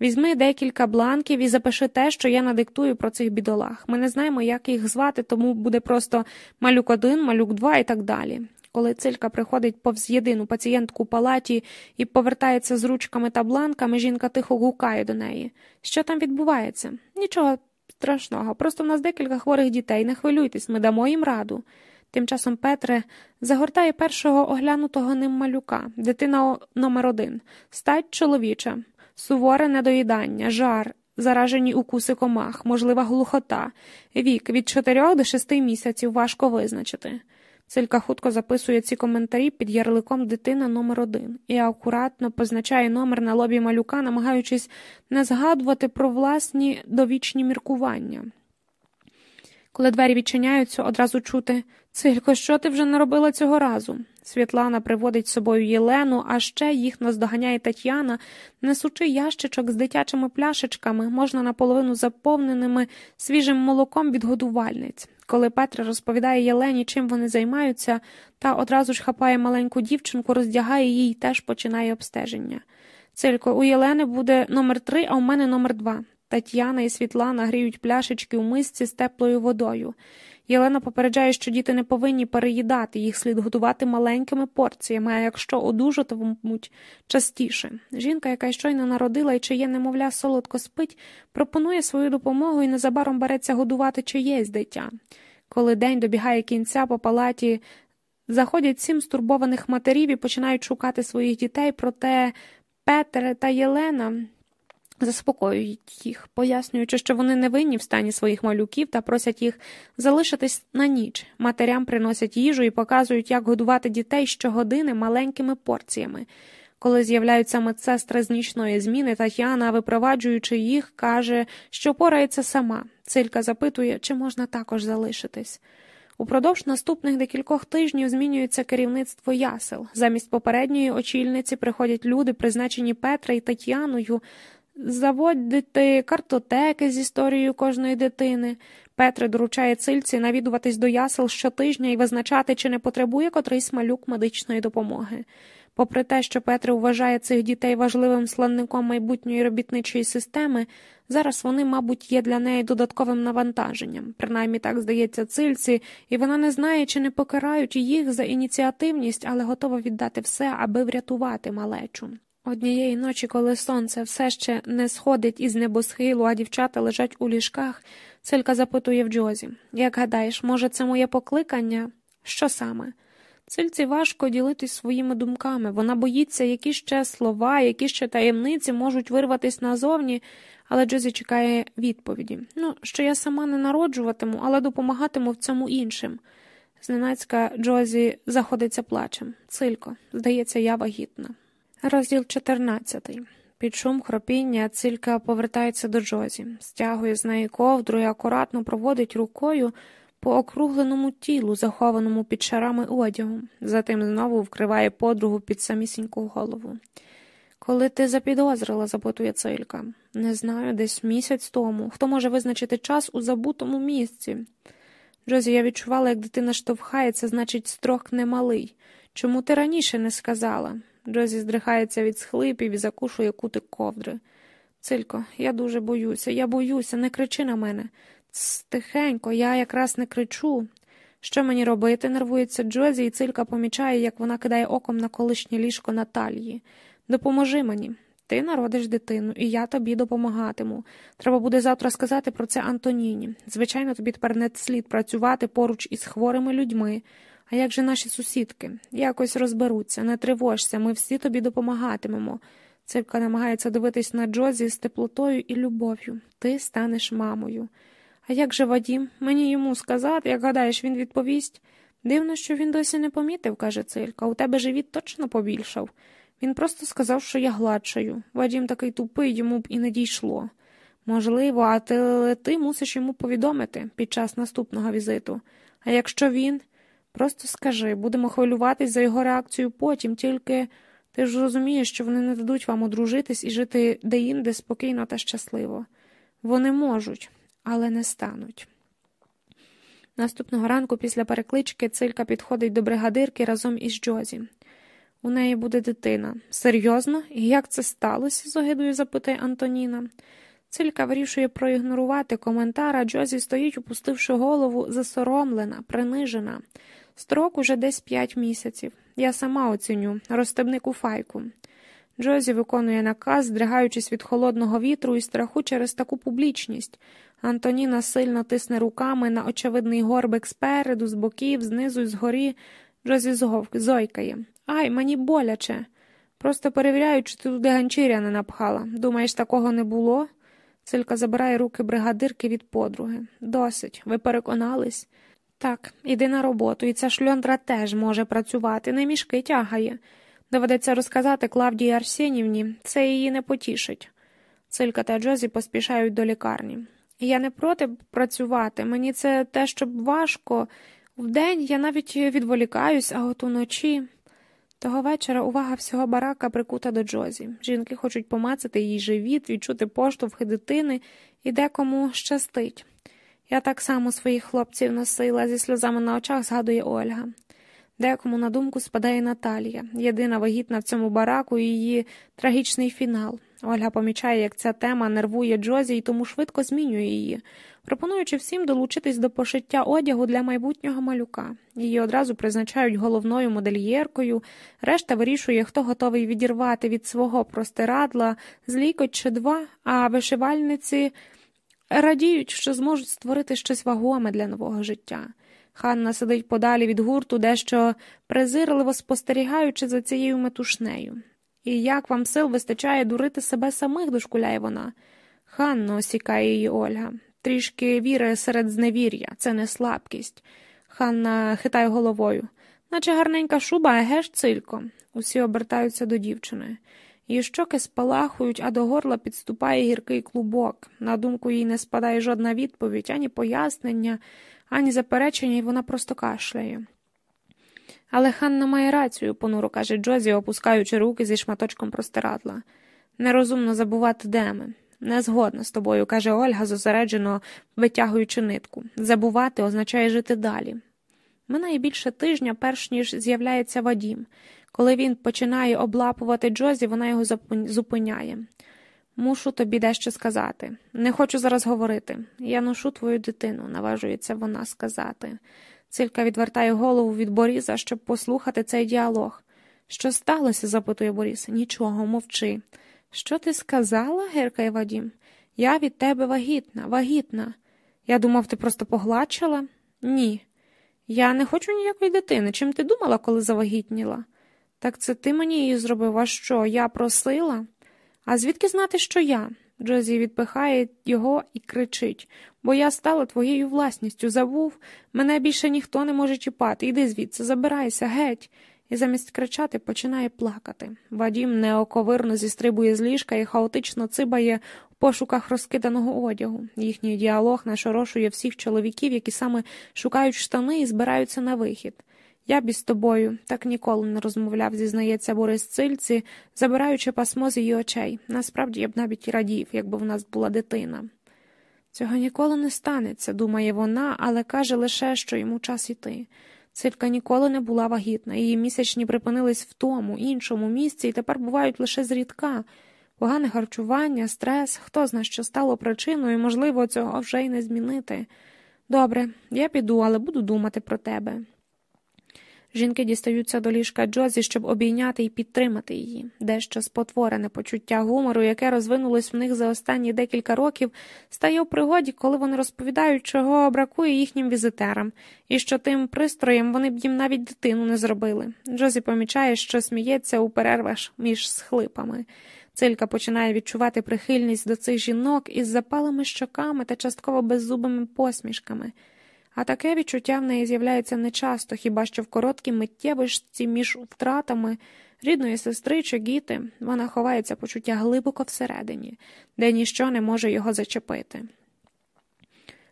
Візьми декілька бланків і запиши те, що я надиктую про цих бідолах. Ми не знаємо, як їх звати, тому буде просто малюк один, малюк два і так далі. Коли цилька приходить повз єдину пацієнтку у палаті і повертається з ручками та бланками, жінка тихо гукає до неї. Що там відбувається? Нічого страшного, просто в нас декілька хворих дітей, не хвилюйтесь, ми дамо їм раду. Тим часом Петре загортає першого оглянутого ним малюка, дитина номер один, стать чоловіча, суворе недоїдання, жар, заражені укуси комах, можлива глухота, вік від 4 до 6 місяців важко визначити. Цилька хутко записує ці коментарі під ярликом дитина номер один і акуратно позначає номер на лобі малюка, намагаючись не згадувати про власні довічні міркування. Коли двері відчиняються, одразу чути Цилько, що ти вже не робила цього разу? Світлана приводить з собою Єлену, а ще їх наздоганяє Тетяна, несучи ящичок з дитячими пляшечками, можна наполовину заповненими свіжим молоком від годувальниць. Коли Петра розповідає Єлені, чим вони займаються, та одразу ж хапає маленьку дівчинку, роздягає її і теж починає обстеження. Цилько, у Єлени буде номер три, а у мене номер два. Тетяна і Світлана гріють пляшечки у мисці з теплою водою. Єлена попереджає, що діти не повинні переїдати, їх слід готувати маленькими порціями, а якщо одужатимуть частіше. Жінка, яка щойно народила і чиє немовля солодко спить, пропонує свою допомогу і незабаром береться годувати чиєсь дитя. Коли день добігає кінця по палаті, заходять сім стурбованих матерів і починають шукати своїх дітей, проте Петер та Єлена заспокоюють їх, пояснюючи, що вони не винні в стані своїх малюків та просять їх залишитись на ніч. Матерям приносять їжу і показують, як годувати дітей щогодини маленькими порціями. Коли з'являються медсестри з нічної зміни, Тетяна, випроваджуючи їх, каже, що порається сама. Цилька запитує, чи можна також залишитись. Упродовж наступних декількох тижнів змінюється керівництво ясел. Замість попередньої очільниці приходять люди, призначені Петра і Тетяною, заводити картотеки з історією кожної дитини. Петре доручає цильці навідуватись до ясел щотижня і визначати, чи не потребує котрийсь малюк медичної допомоги. Попри те, що Петре вважає цих дітей важливим сланником майбутньої робітничої системи, зараз вони, мабуть, є для неї додатковим навантаженням. Принаймні так здається цильці, і вона не знає, чи не покарають їх за ініціативність, але готова віддати все, аби врятувати малечу. Однієї ночі, коли сонце все ще не сходить із небосхилу, а дівчата лежать у ліжках, цилька запитує в Джозі Як гадаєш, може, це моє покликання? Що саме? Цильці важко ділитись своїми думками. Вона боїться, які ще слова, які ще таємниці можуть вирватися назовні, але Джозі чекає відповіді. Ну, що я сама не народжуватиму, але допомагатиму в цьому іншим. Зненацька Джозі заходиться плачем. Цилько, здається, я вагітна. Розділ 14. Під шум хропіння цилька повертається до Джозі, стягує з неї ковдру і акуратно проводить рукою по округленому тілу, захованому під шарами одягу, затим знову вкриває подругу під самісіньку голову. Коли ти запідозрила, запитує цилька. Не знаю, десь місяць тому. Хто може визначити час у забутому місці? Джозі, я відчувала, як дитина штовхається, значить, строк немалий. Чому ти раніше не сказала? Джозі здрихається від схлипів і закушує кутик ковдри. Цилько, я дуже боюся, я боюся, не кричи на мене. Тихенько, я якраз не кричу. Що мені робити? нервується Джозі, і цилька помічає, як вона кидає оком на колишнє ліжко Наталії. Допоможи мені. Ти народиш дитину, і я тобі допомагатиму. Треба буде завтра сказати про це Антоніні. Звичайно, тобі тепер не слід працювати поруч із хворими людьми. А як же наші сусідки? Якось розберуться, не тривожся, ми всі тобі допомагатимемо. Цивка намагається дивитись на Джозі з теплотою і любов'ю. Ти станеш мамою. А як же Вадім? Мені йому сказати, як гадаєш, він відповість. Дивно, що він досі не помітив, каже Цилька. У тебе живіт точно побільшав. Він просто сказав, що я гладшаю. Вадім такий тупий, йому б і не дійшло. Можливо, а ти, ти мусиш йому повідомити під час наступного візиту. А якщо він. Просто скажи, будемо хвилюватись за його реакцію потім, тільки ти ж розумієш, що вони не дадуть вам одружитись і жити деінде спокійно та щасливо. Вони можуть, але не стануть. Наступного ранку після переклички цилька підходить до бригадирки разом із Джозі. У неї буде дитина. Серйозно? І як це сталося? з огидою запитає Антоніна. Цилька вирішує проігнорувати коментар, а Джозі стоїть, опустивши голову, засоромлена, принижена. Строк уже десь п'ять місяців. Я сама оціню, розстебнику файку. Джозі виконує наказ, здригаючись від холодного вітру і страху через таку публічність. Антоніна сильно тисне руками на очевидний горбик спереду, з боків, знизу і згорі. Джозі зойкає. Ай, мені боляче. Просто перевіряю, чи ти туди ганчіря не напхала. Думаєш, такого не було? Цилька забирає руки бригадирки від подруги. Досить, ви переконались. Так, іди на роботу, і ця шльондра теж може працювати, не мішки тягає. Доведеться розказати Клавдії Арсенівні, це її не потішить. Цилька та Джозі поспішають до лікарні. Я не проти працювати, мені це те, щоб важко. Вдень я навіть відволікаюсь, а от уночі. Того вечора увага всього барака прикута до Джозі. Жінки хочуть помацати її живіт, відчути поштовхи дитини і декому щастить. Я так само своїх хлопців носила зі сльозами на очах, згадує Ольга. Декому на думку спадає Наталія, єдина вагітна в цьому бараку і її трагічний фінал. Ольга помічає, як ця тема нервує Джозі і тому швидко змінює її, пропонуючи всім долучитись до пошиття одягу для майбутнього малюка. Її одразу призначають головною модельєркою, решта вирішує, хто готовий відірвати від свого простирадла з лікоть чи два, а вишивальниці радіють, що зможуть створити щось вагоме для нового життя. Ханна сидить подалі від гурту, дещо презирливо спостерігаючи за цією метушнею. І як вам сил вистачає дурити себе самих, дошкуляє вона. Ханно, осікає її Ольга. Трішки віри серед зневір'я, це не слабкість. Ханна хитає головою. Наче гарненька шуба, еге ж, цилько. Усі обертаються до дівчини. Її щоки спалахують, а до горла підступає гіркий клубок. На думку їй не спадає жодна відповідь, ані пояснення, ані заперечення, і вона просто кашляє. Але Ханна має рацію, понуро каже Джозі, опускаючи руки зі шматочком простирадла. Нерозумно забувати, де ми. Не згодна з тобою, каже Ольга, зосереджено витягуючи нитку. Забувати означає жити далі. Минає більше тижня, перш ніж з'являється Вадім. Коли він починає облапувати Джозі, вона його зупиняє. Мушу тобі дещо сказати. Не хочу зараз говорити. Я ношу твою дитину, наважується вона сказати. Цилька відвертає голову від Боріса, щоб послухати цей діалог. Що сталося? запитує Борис. Нічого, мовчи. Що ти сказала, геркає Вадім? Я від тебе вагітна, вагітна. Я думав, ти просто погладшила? Ні. Я не хочу ніякої дитини. Чим ти думала, коли завагітніла? Так це ти мені її зробив, а що? Я просила? А звідки знати, що я? Джозі відпихає його і кричить, бо я стала твоєю власністю, забув, мене більше ніхто не може чіпати. Іди звідси, забирайся, геть. І замість кричати починає плакати. Вадім неоковирно зістрибує з ліжка і хаотично цибає в пошуках розкиданого одягу. Їхній діалог нашорошує всіх чоловіків, які саме шукають штани і збираються на вихід. Я б із тобою так ніколи не розмовляв, зізнається Борис Цильці, забираючи пасмо з її очей. Насправді я б навіть і радів, якби в нас була дитина. Цього ніколи не станеться, думає вона, але каже лише, що йому час іти. Цилька ніколи не була вагітна, її місячні припинились в тому, іншому місці і тепер бувають лише зрідка. Погане харчування, стрес, хто зна, що стало причиною, можливо, цього вже й не змінити. Добре, я піду, але буду думати про тебе. Жінки дістаються до ліжка Джозі, щоб обійняти і підтримати її. Дещо спотворене почуття гумору, яке розвинулось в них за останні декілька років, стає у пригоді, коли вони розповідають, чого бракує їхнім візитерам, і що тим пристроєм вони б їм навіть дитину не зробили. Джозі помічає, що сміється у перервах між схлипами. Цилька починає відчувати прихильність до цих жінок із запалими щоками та частково беззубими посмішками. А таке відчуття в неї з'являється нечасто, хіба що в короткій миттєвишці між втратами рідної сестри чи діти вона ховається почуття глибоко всередині, де ніщо не може його зачепити.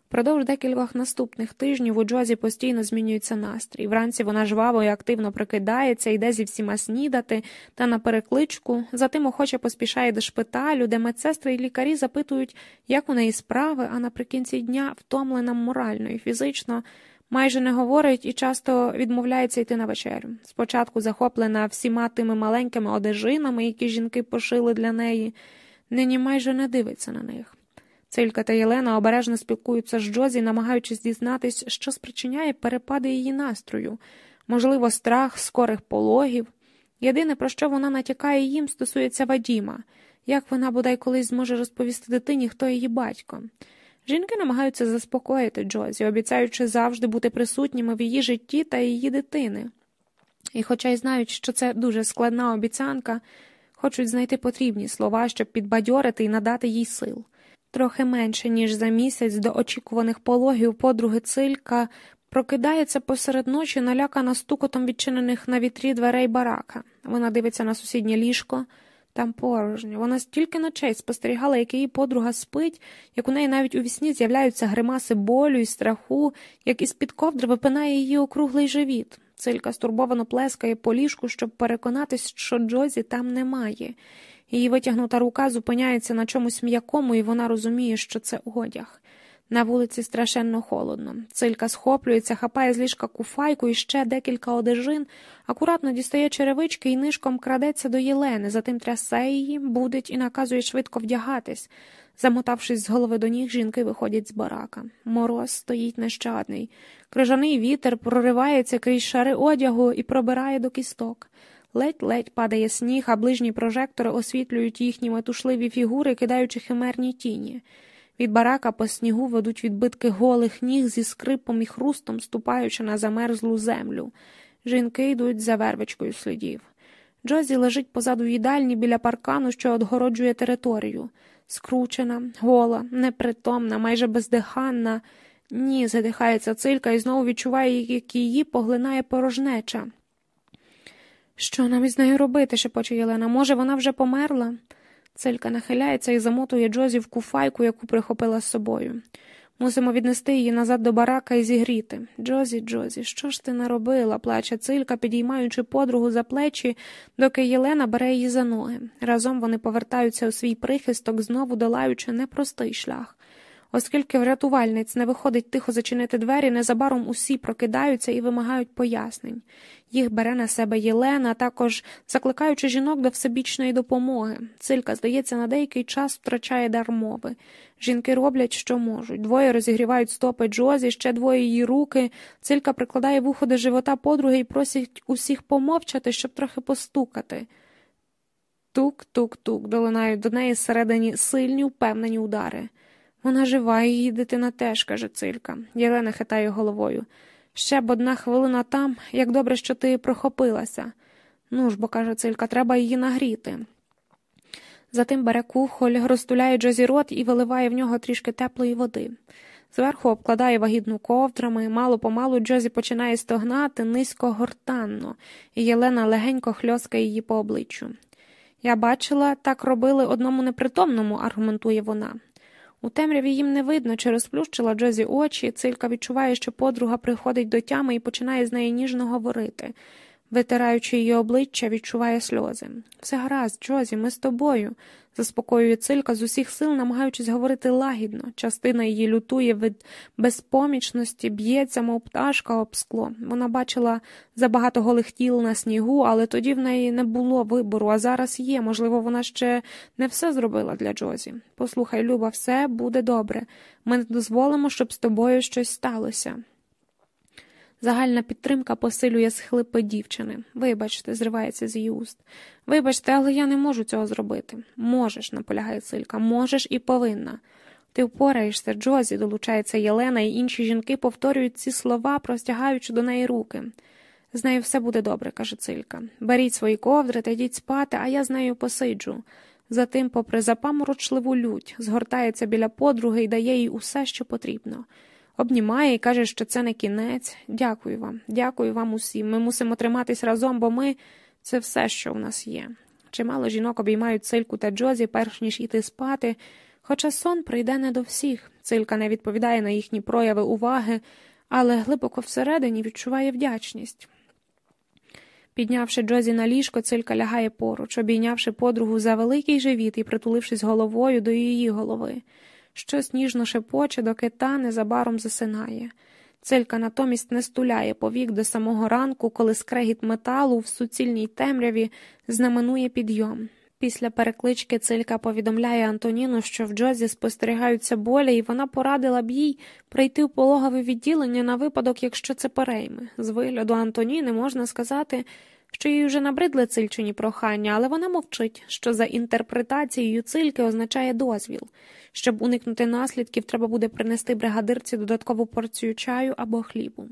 Продовж декількох наступних тижнів у Джозі постійно змінюється настрій. Вранці вона жваво і активно прикидається, йде зі всіма снідати та на перекличку, затим охоче поспішає до шпиталю, де медсестри і лікарі запитують, як у неї справи, а наприкінці дня втомлена морально і фізично. Майже не говорить і часто відмовляється йти на вечерю. Спочатку захоплена всіма тими маленькими одежинами, які жінки пошили для неї, нині майже не дивиться на них. Цилька та Єлена обережно спілкуються з Джозі, намагаючись дізнатись, що спричиняє перепади її настрою, можливо, страх скорих пологів. Єдине, про що вона натякає їм, стосується Вадіма, як вона бодай колись зможе розповісти дитині, хто її батько. Жінки намагаються заспокоїти Джозі, обіцяючи завжди бути присутніми в її житті та її дитини. І, хоча й знають, що це дуже складна обіцянка, хочуть знайти потрібні слова, щоб підбадьорити і надати їй сил. Трохи менше, ніж за місяць до очікуваних пологів подруги цилька прокидається посеред ночі, налякана стукотом відчинених на вітрі дверей барака. Вона дивиться на сусіднє ліжко, там порожньо. Вона стільки ночей спостерігала, як її подруга спить, як у неї навіть у вісні з'являються гримаси болю і страху, як із під ковдри випинає її округлий живіт. Цилька стурбовано плескає по ліжку, щоб переконатись, що Джозі там немає. Її витягнута рука зупиняється на чомусь м'якому, і вона розуміє, що це одяг. На вулиці страшенно холодно. Цилька схоплюється, хапає з ліжка куфайку і ще декілька одежин, акуратно дістає черевички і нишком крадеться до Єлени, затим трясе її, будить і наказує швидко вдягатись. Замотавшись з голови до ніг, жінки виходять з барака. Мороз стоїть нещадний. Крижаний вітер проривається крізь шари одягу і пробирає до кісток. Ледь-ледь падає сніг, а ближні прожектори освітлюють їхні метушливі фігури, кидаючи химерні тіні. Від барака по снігу ведуть відбитки голих ніг зі скрипом і хрустом, ступаючи на замерзлу землю. Жінки йдуть за вервичкою слідів. Джозі лежить позаду їдальні біля паркану, що отгороджує територію. Скручена, гола, непритомна, майже бездиханна. Ні, задихається цилька і знову відчуває, як її поглинає порожнеча. Що нам із нею робити? шепоче Єлена. Може, вона вже померла? Цилька нахиляється і замотує Джозі в куфайку, яку прихопила з собою. Мусимо віднести її назад до барака і зігріти. Джозі, Джозі, що ж ти наробила? плаче цилька, підіймаючи подругу за плечі, доки Єлена бере її за ноги. Разом вони повертаються у свій прихисток, знову долаючи непростий шлях. Оскільки врятувальниць не виходить тихо зачинити двері, незабаром усі прокидаються і вимагають пояснень. Їх бере на себе Єлена, також закликаючи жінок до всебічної допомоги. Цилька, здається, на деякий час втрачає дар мови. Жінки роблять, що можуть. Двоє розігрівають стопи Джозі, ще двоє її руки. Цилька прикладає вухо до живота подруги і просить усіх помовчати, щоб трохи постукати. Тук-тук-тук, долинають до неї зсередині сильні, впевнені удари. Вона жива, її дитина теж, каже Цилька. Єлена хитає головою. Ще б одна хвилина там, як добре, що ти прохопилася. Ну ж бо, каже Цилька, треба її нагріти. Затим бере кухоль, розтуляє Джозі рот і виливає в нього трішки теплої води. Зверху обкладає вагітну ковдрами, мало помалу Джозі починає стогнати низько гортанно, і Єлена легенько хльоскає її по обличчю. Я бачила, так робили одному непритомному, аргументує вона. У темряві їм не видно, чи розплющила Джозі очі, цилька відчуває, що подруга приходить до тями і починає з неї ніжно говорити. Витираючи її обличчя, відчуває сльози. Все гаразд, Джозі, ми з тобою, заспокоює цилька з усіх сил, намагаючись говорити лагідно. Частина її лютує від безпомічності, б'ється, мов пташка об скло. Вона бачила забагато голих тіл на снігу, але тоді в неї не було вибору, а зараз є. Можливо, вона ще не все зробила для Джозі. Послухай, Люба, все буде добре. Ми не дозволимо, щоб з тобою щось сталося. Загальна підтримка посилює схлипи дівчини. Вибачте, зривається з її уст. Вибачте, але я не можу цього зробити. Можеш, наполягає Силька, можеш і повинна. Ти впораєшся, Джозі, долучається Єлена, і інші жінки повторюють ці слова, простягаючи до неї руки. З нею все буде добре, каже Цилька. Беріть свої ковдри та йдіть спати, а я з нею посиджу. Затим, попри запаморочливу лють, згортається біля подруги і дає їй усе, що потрібно. Обнімає і каже, що це не кінець. Дякую вам, дякую вам усім. Ми мусимо триматись разом, бо ми це все, що в нас є. Чимало жінок обіймають цильку та Джозі, перш ніж іти спати, хоча сон прийде не до всіх. Цилька не відповідає на їхні прояви уваги, але глибоко всередині відчуває вдячність. Піднявши Джозі на ліжко, цилька лягає поруч, обійнявши подругу за великий живіт і притулившись головою до її голови. Щось ніжно шепоче, доки та незабаром засинає. Цилька натомість не стуляє повік до самого ранку, коли скрегіт металу в суцільній темряві знаменує підйом. Після переклички цилька повідомляє Антоніну, що в Джозі спостерігаються болі, і вона порадила б їй прийти в пологове відділення на випадок, якщо це перейме. З вигляду Антоніни можна сказати, що їй вже набридли цильчині прохання, але вона мовчить, що за інтерпретацією цильки означає дозвіл. Щоб уникнути наслідків, треба буде принести бригадирці додаткову порцію чаю або хлібу.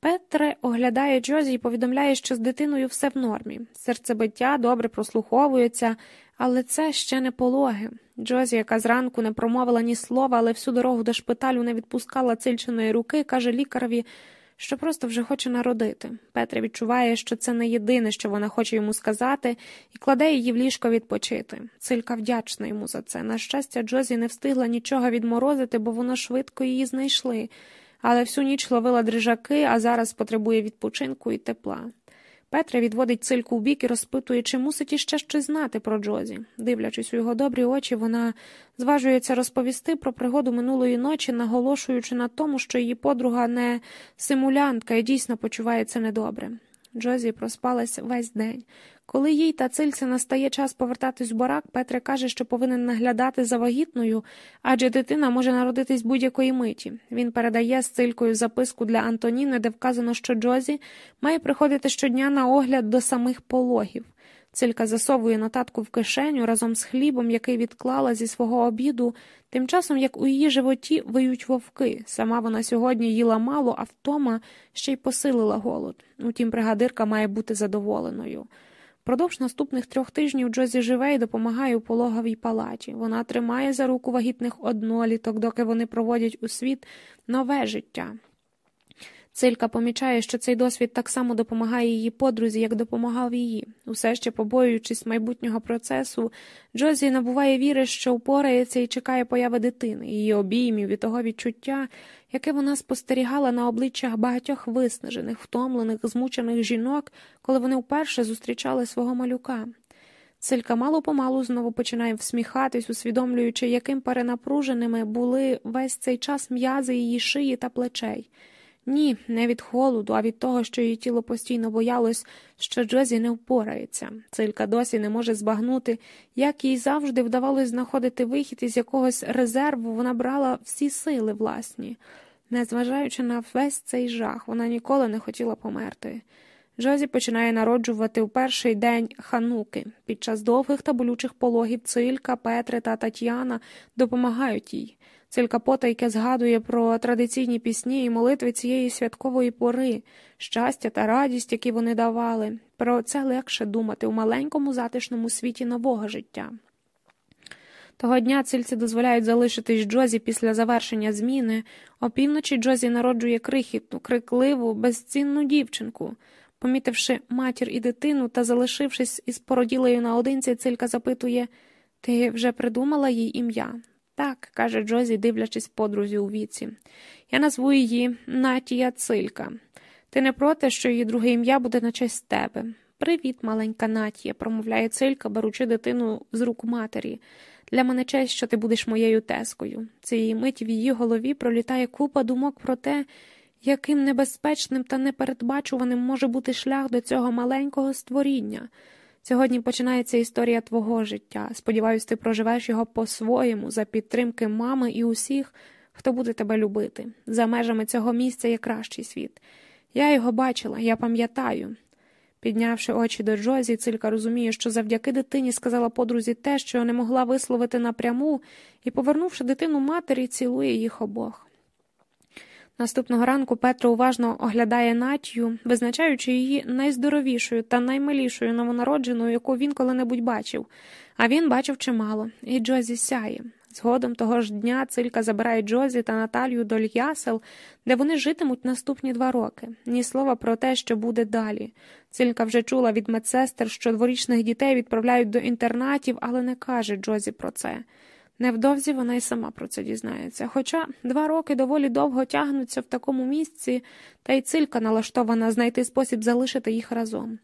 Петре оглядає Джозі і повідомляє, що з дитиною все в нормі. Серцебиття добре прослуховується, але це ще не пологи. Джозі, яка зранку не промовила ні слова, але всю дорогу до шпиталю не відпускала цильчиної руки, каже лікареві, що просто вже хоче народити. Петра відчуває, що це не єдине, що вона хоче йому сказати, і кладе її в ліжко відпочити. Цилька вдячна йому за це. На щастя, Джозі не встигла нічого відморозити, бо воно швидко її знайшли, але всю ніч ловила дрижаки, а зараз потребує відпочинку і тепла. Петра відводить цильку в бік і розпитує, чи мусить іще щось знати про Джозі. Дивлячись у його добрі очі, вона зважується розповісти про пригоду минулої ночі, наголошуючи на тому, що її подруга не симулянтка і дійсно почувається недобре. Джозі проспалась весь день. Коли їй та цильці настає час повертатись в барак, Петре каже, що повинен наглядати за вагітною, адже дитина може народитись будь-якої миті. Він передає з цилькою записку для Антоніни, де вказано, що Джозі має приходити щодня на огляд до самих пологів. Цилька засовує нотатку в кишеню разом з хлібом, який відклала зі свого обіду, тим часом як у її животі виють вовки. Сама вона сьогодні їла мало, а втома ще й посилила голод. Утім, бригадирка має бути задоволеною. Впродовж наступних трьох тижнів Джозі живе і допомагає у пологовій палаті. Вона тримає за руку вагітних одноліток, доки вони проводять у світ нове життя. Цилька помічає, що цей досвід так само допомагає її подрузі, як допомагав її. Усе ще побоюючись майбутнього процесу, Джозі набуває віри, що упорається і чекає появи дитини, її обіймів і того відчуття, яке вона спостерігала на обличчях багатьох виснажених, втомлених, змучених жінок, коли вони вперше зустрічали свого малюка. Цилька мало помалу знову починає всміхатись, усвідомлюючи, яким перенапруженими були весь цей час м'язи її шиї та плечей. Ні, не від холоду, а від того, що її тіло постійно боялось, що Джозі не впорається. Цилька досі не може збагнути, як їй завжди вдавалось знаходити вихід із якогось резерву, вона брала всі сили власні. Незважаючи на весь цей жах, вона ніколи не хотіла померти. Джозі починає народжувати у перший день хануки. Під час довгих та болючих пологів Цилька, Петри та Тетяна допомагають їй. Цилька потайки згадує про традиційні пісні і молитви цієї святкової пори, щастя та радість, які вони давали. Про це легше думати у маленькому затишному світі нового життя. Того дня цильці дозволяють залишитись Джозі після завершення зміни. Опівночі Джозі народжує крихітну, крикливу, безцінну дівчинку. Помітивши матір і дитину та залишившись із породілею наодинці, цилька запитує Ти вже придумала їй ім'я? Так, каже Джозі, дивлячись подрузі у віці. Я назву її Натія Цилька. Ти не проти, що її друге ім'я буде на честь тебе. Привіт, маленька Натія, промовляє цилька, беручи дитину з рук матері. Для мене честь, що ти будеш моєю тескою. Цієї миті в її голові пролітає купа думок про те, яким небезпечним та непередбачуваним може бути шлях до цього маленького створіння. Сьогодні починається історія твого життя. Сподіваюсь, ти проживеш його по-своєму, за підтримки мами і усіх, хто буде тебе любити. За межами цього місця є кращий світ. Я його бачила, я пам'ятаю. Піднявши очі до Джозі, цилька розуміє, що завдяки дитині сказала подрузі те, що не могла висловити напряму, і, повернувши дитину матері, цілує їх обох. Наступного ранку Петро уважно оглядає Натію, визначаючи її найздоровішою та наймилішою новонародженою, яку він коли-небудь бачив, а він бачив чимало, і Джозі сяє. Згодом того ж дня цилька забирає Джозі та Наталію до Льясел, де вони житимуть наступні два роки. Ні слова про те, що буде далі. Цилька вже чула від медсестер, що дворічних дітей відправляють до інтернатів, але не каже Джозі про це. Невдовзі вона й сама про це дізнається. Хоча два роки доволі довго тягнуться в такому місці, та й цилька налаштована знайти спосіб залишити їх разом.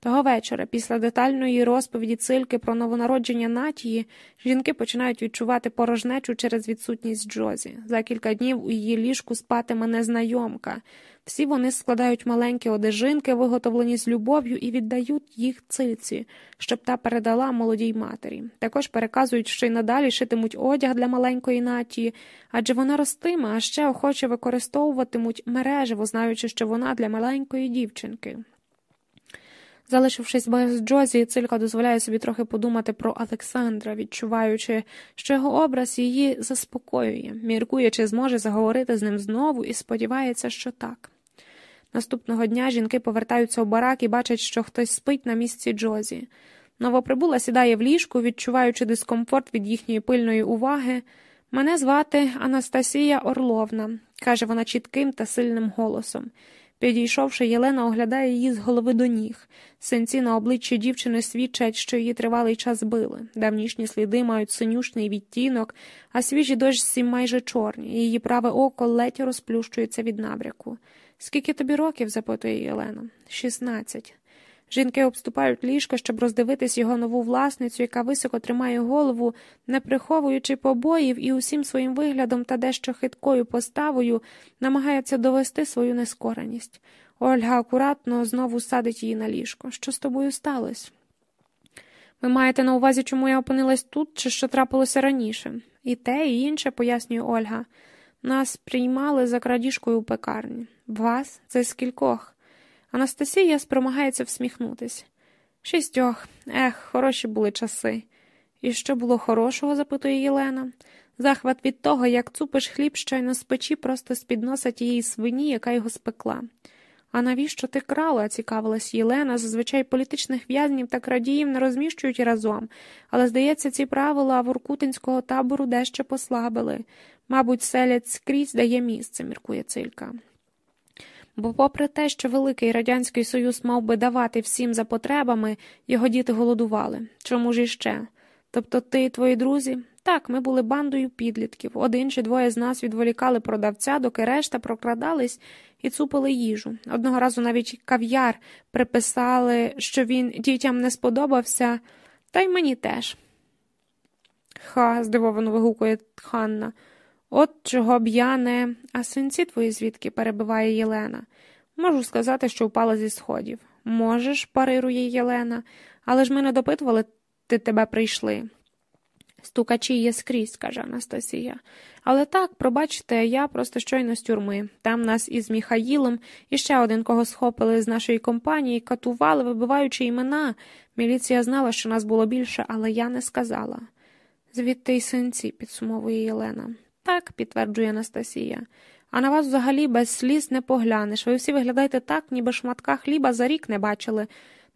Того вечора, після детальної розповіді цильки про новонародження Натії, жінки починають відчувати порожнечу через відсутність Джозі. За кілька днів у її ліжку спатиме незнайомка. Всі вони складають маленькі одежинки, виготовлені з любов'ю, і віддають їх цильці, щоб та передала молодій матері. Також переказують, що й надалі шитимуть одяг для маленької Натії, адже вона ростиме, а ще охоче використовуватимуть мережево, знаючи, що вона для маленької дівчинки. Залишившись без Джозі, цилька дозволяє собі трохи подумати про Олександра, відчуваючи, що його образ її заспокоює, міркує, чи зможе заговорити з ним знову, і сподівається, що так. Наступного дня жінки повертаються у барак і бачать, що хтось спить на місці Джозі. Новоприбула сідає в ліжку, відчуваючи дискомфорт від їхньої пильної уваги. Мене звати Анастасія Орловна, каже вона чітким та сильним голосом. Підійшовши, Єлена оглядає її з голови до ніг. Синці на обличчі дівчини свідчать, що її тривалий час били. Давнішні сліди мають синюшний відтінок, а свіжі дощці майже чорні, її праве око ледь розплющується від набряку. Скільки тобі років? запитує Єлена. Шістнадцять. Жінки обступають ліжко, щоб роздивитись його нову власницю, яка високо тримає голову, не приховуючи побоїв і усім своїм виглядом та дещо хиткою поставою намагається довести свою нескореність. Ольга акуратно знову садить її на ліжко. Що з тобою сталося? Ви маєте на увазі, чому я опинилась тут, чи що трапилося раніше? І те, і інше, пояснює Ольга. Нас приймали за крадіжкою у пекарні. Вас? Це скількох? Анастасія спромагається всміхнутись. Шістьох, ех, хороші були часи. І що було хорошого? запитує Єлена. Захват від того, як цупиш хліб щойно з печі просто з під носа тієї свині, яка його спекла. А навіщо ти крала? цікавилась Єлена. Зазвичай політичних в'язнів та крадіїв не розміщують разом, але, здається, ці правила Воркутинського табору дещо послабили. Мабуть, селять скрізь дає місце, міркує цилька. Бо, попри те, що Великий Радянський Союз мав би давати всім за потребами, його діти голодували. Чому ж іще? Тобто ти і твої друзі? Так, ми були бандою підлітків. Один чи двоє з нас відволікали продавця, доки решта прокрадались і цупили їжу. Одного разу навіть кав'яр приписали, що він дітям не сподобався, та й мені теж. Ха, здивовано вигукує Ханна. От чого б я не. А синці твої звідки? перебиває Єлена. Можу сказати, що впала зі сходів. Можеш, парирує Єлена, але ж ми не допитували, ти тебе прийшли. Стукачі є скрізь, каже Анастасія. Але так, пробачте, я просто щойно з тюрми. Там нас із Міхаїлом і ще один, кого схопили з нашої компанії, катували, вибиваючи імена. Міліція знала, що нас було більше, але я не сказала. Звідти й синці, підсумовує Єлена. Так, підтверджує Анастасія. А на вас взагалі без сліз не поглянеш. Ви всі виглядаєте так, ніби шматка хліба за рік не бачили,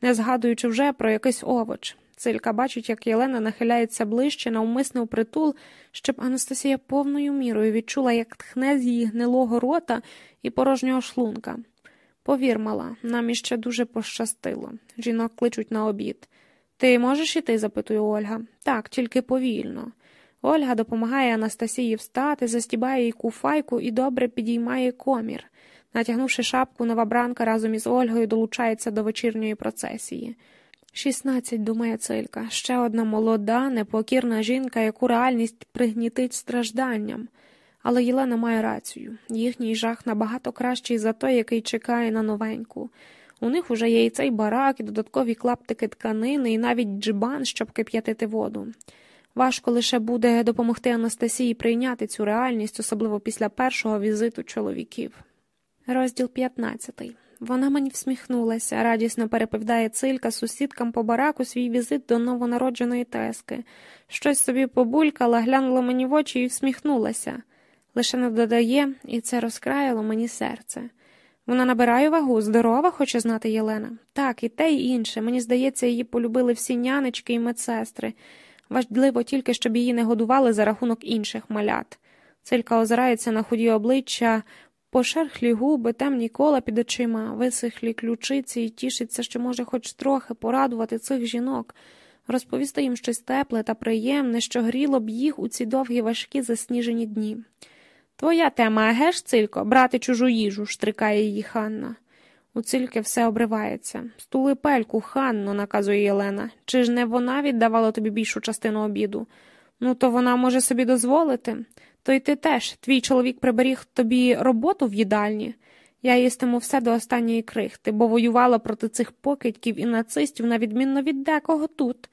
не згадуючи вже про якийсь овоч. Цилька бачить, як Єлена нахиляється ближче, навмисно притул, щоб Анастасія повною мірою відчула, як тхне з її гнилого рота і порожнього шлунка. Повір, мала, нам іще дуже пощастило. Жінок кличуть на обід. Ти можеш іти? запитує Ольга. Так, тільки повільно. Ольга допомагає Анастасії встати, застібає їй куфайку і добре підіймає комір. Натягнувши шапку, новобранка разом із Ольгою долучається до вечірньої процесії. Шістнадцять, думає Цилька, ще одна молода, непокірна жінка, яку реальність пригнітить стражданням. Але Єлена має рацію їхній жах набагато кращий за той, який чекає на новеньку. У них уже є і цей барак, і додаткові клаптики тканини, і навіть джибан, щоб кип'ятити воду. Важко лише буде допомогти Анастасії прийняти цю реальність, особливо після першого візиту чоловіків. Розділ 15 вона мені всміхнулася, радісно переповідає цилька сусідкам по бараку свій візит до новонародженої тески. Щось собі побулькала, глянула мені в очі і всміхнулася. Лише не додає, і це розкраїло мені серце. Вона набирає вагу, здорова, хоче знати Єлена. Так, і те, і інше. Мені здається, її полюбили всі нянечки і медсестри. Важливо тільки, щоб її не годували за рахунок інших малят. Цилька озирається на худі обличчя, Пошерхлі губи, темні кола під очима, висихлі ключиці і тішиться, що може хоч трохи порадувати цих жінок, розповісти їм щось тепле та приємне, що гріло б їх у ці довгі важкі засніжені дні. Твоя тема, агеш, цилько, брати чужу їжу, штрикає її Ханна. У цильки все обривається. Стули пельку, Ханно, наказує Єлена. Чи ж не вона віддавала тобі більшу частину обіду? Ну, то вона може собі дозволити. То й ти теж, твій чоловік приберіг тобі роботу в їдальні. Я їстиму все до останньої крихти, бо воювала проти цих покидьків і нацистів, на відмінно від декого тут.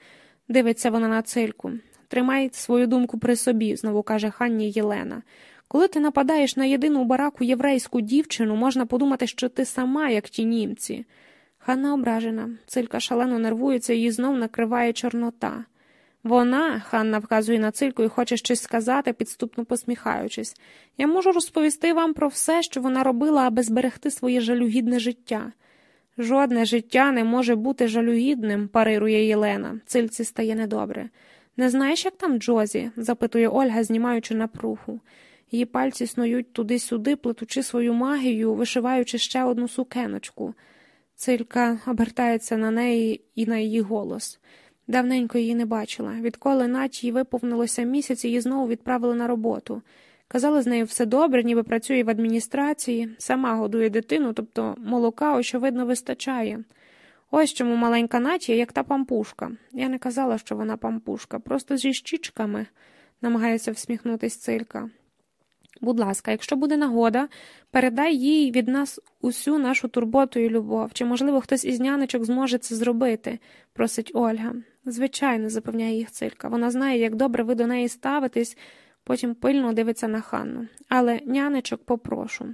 Дивиться вона на цильку. Тримай свою думку при собі, знову каже Ханні Єлена. Коли ти нападаєш на єдину бараку єврейську дівчину, можна подумати, що ти сама, як ті німці. Ханна ображена. Цилька шалено нервується, її знов накриває Чорнота. Вона, Ханна вказує на цильку і хоче щось сказати, підступно посміхаючись. Я можу розповісти вам про все, що вона робила, аби зберегти своє жалюгідне життя. Жодне життя не може бути жалюгідним, парирує Єлена. Цильці стає недобре. Не знаєш, як там Джозі? запитує Ольга, знімаючи напругу. Її пальці снують туди-сюди, плетучи свою магію, вишиваючи ще одну сукеночку. Цилька обертається на неї і на її голос. Давненько її не бачила. Відколи наче їй виповнилося місяць, її знову відправили на роботу. Казали, з нею все добре, ніби працює в адміністрації, сама годує дитину, тобто молока, очевидно, вистачає. Ось чому маленька Натія, як та пампушка. Я не казала, що вона пампушка, просто зі щічками, намагається всміхнутись цилька. Будь ласка, якщо буде нагода, передай їй від нас усю нашу турботу і любов, чи, можливо, хтось із нянечок зможе це зробити, просить Ольга. Звичайно, запевняє їх цилька. Вона знає, як добре ви до неї ставитесь, потім пильно дивиться на Ханну. Але нянечок попрошу.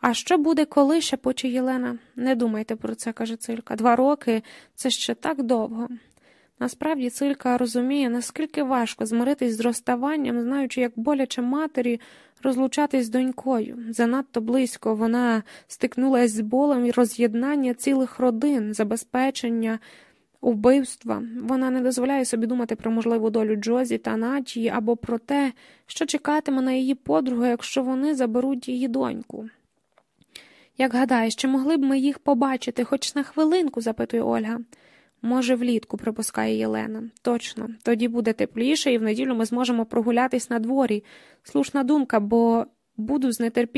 А що буде, коли шепоче Єлена? Не думайте про це, каже цилька. Два роки це ще так довго. Насправді Цилька розуміє, наскільки важко змиритись з розставанням, знаючи, як боляче матері розлучатись з донькою. Занадто близько вона стикнулася з болем і роз'єднання цілих родин, забезпечення. Убивства вона не дозволяє собі думати про можливу долю Джозі та Начії або про те, що чекатиме на її подругу, якщо вони заберуть її доньку. Як гадаєш, чи могли б ми їх побачити хоч на хвилинку? запитує Ольга. Може, влітку, припускає Єлена. Точно, тоді буде тепліше, і в неділю ми зможемо прогулятись на дворі. Слушна думка, бо буду з нетерпінням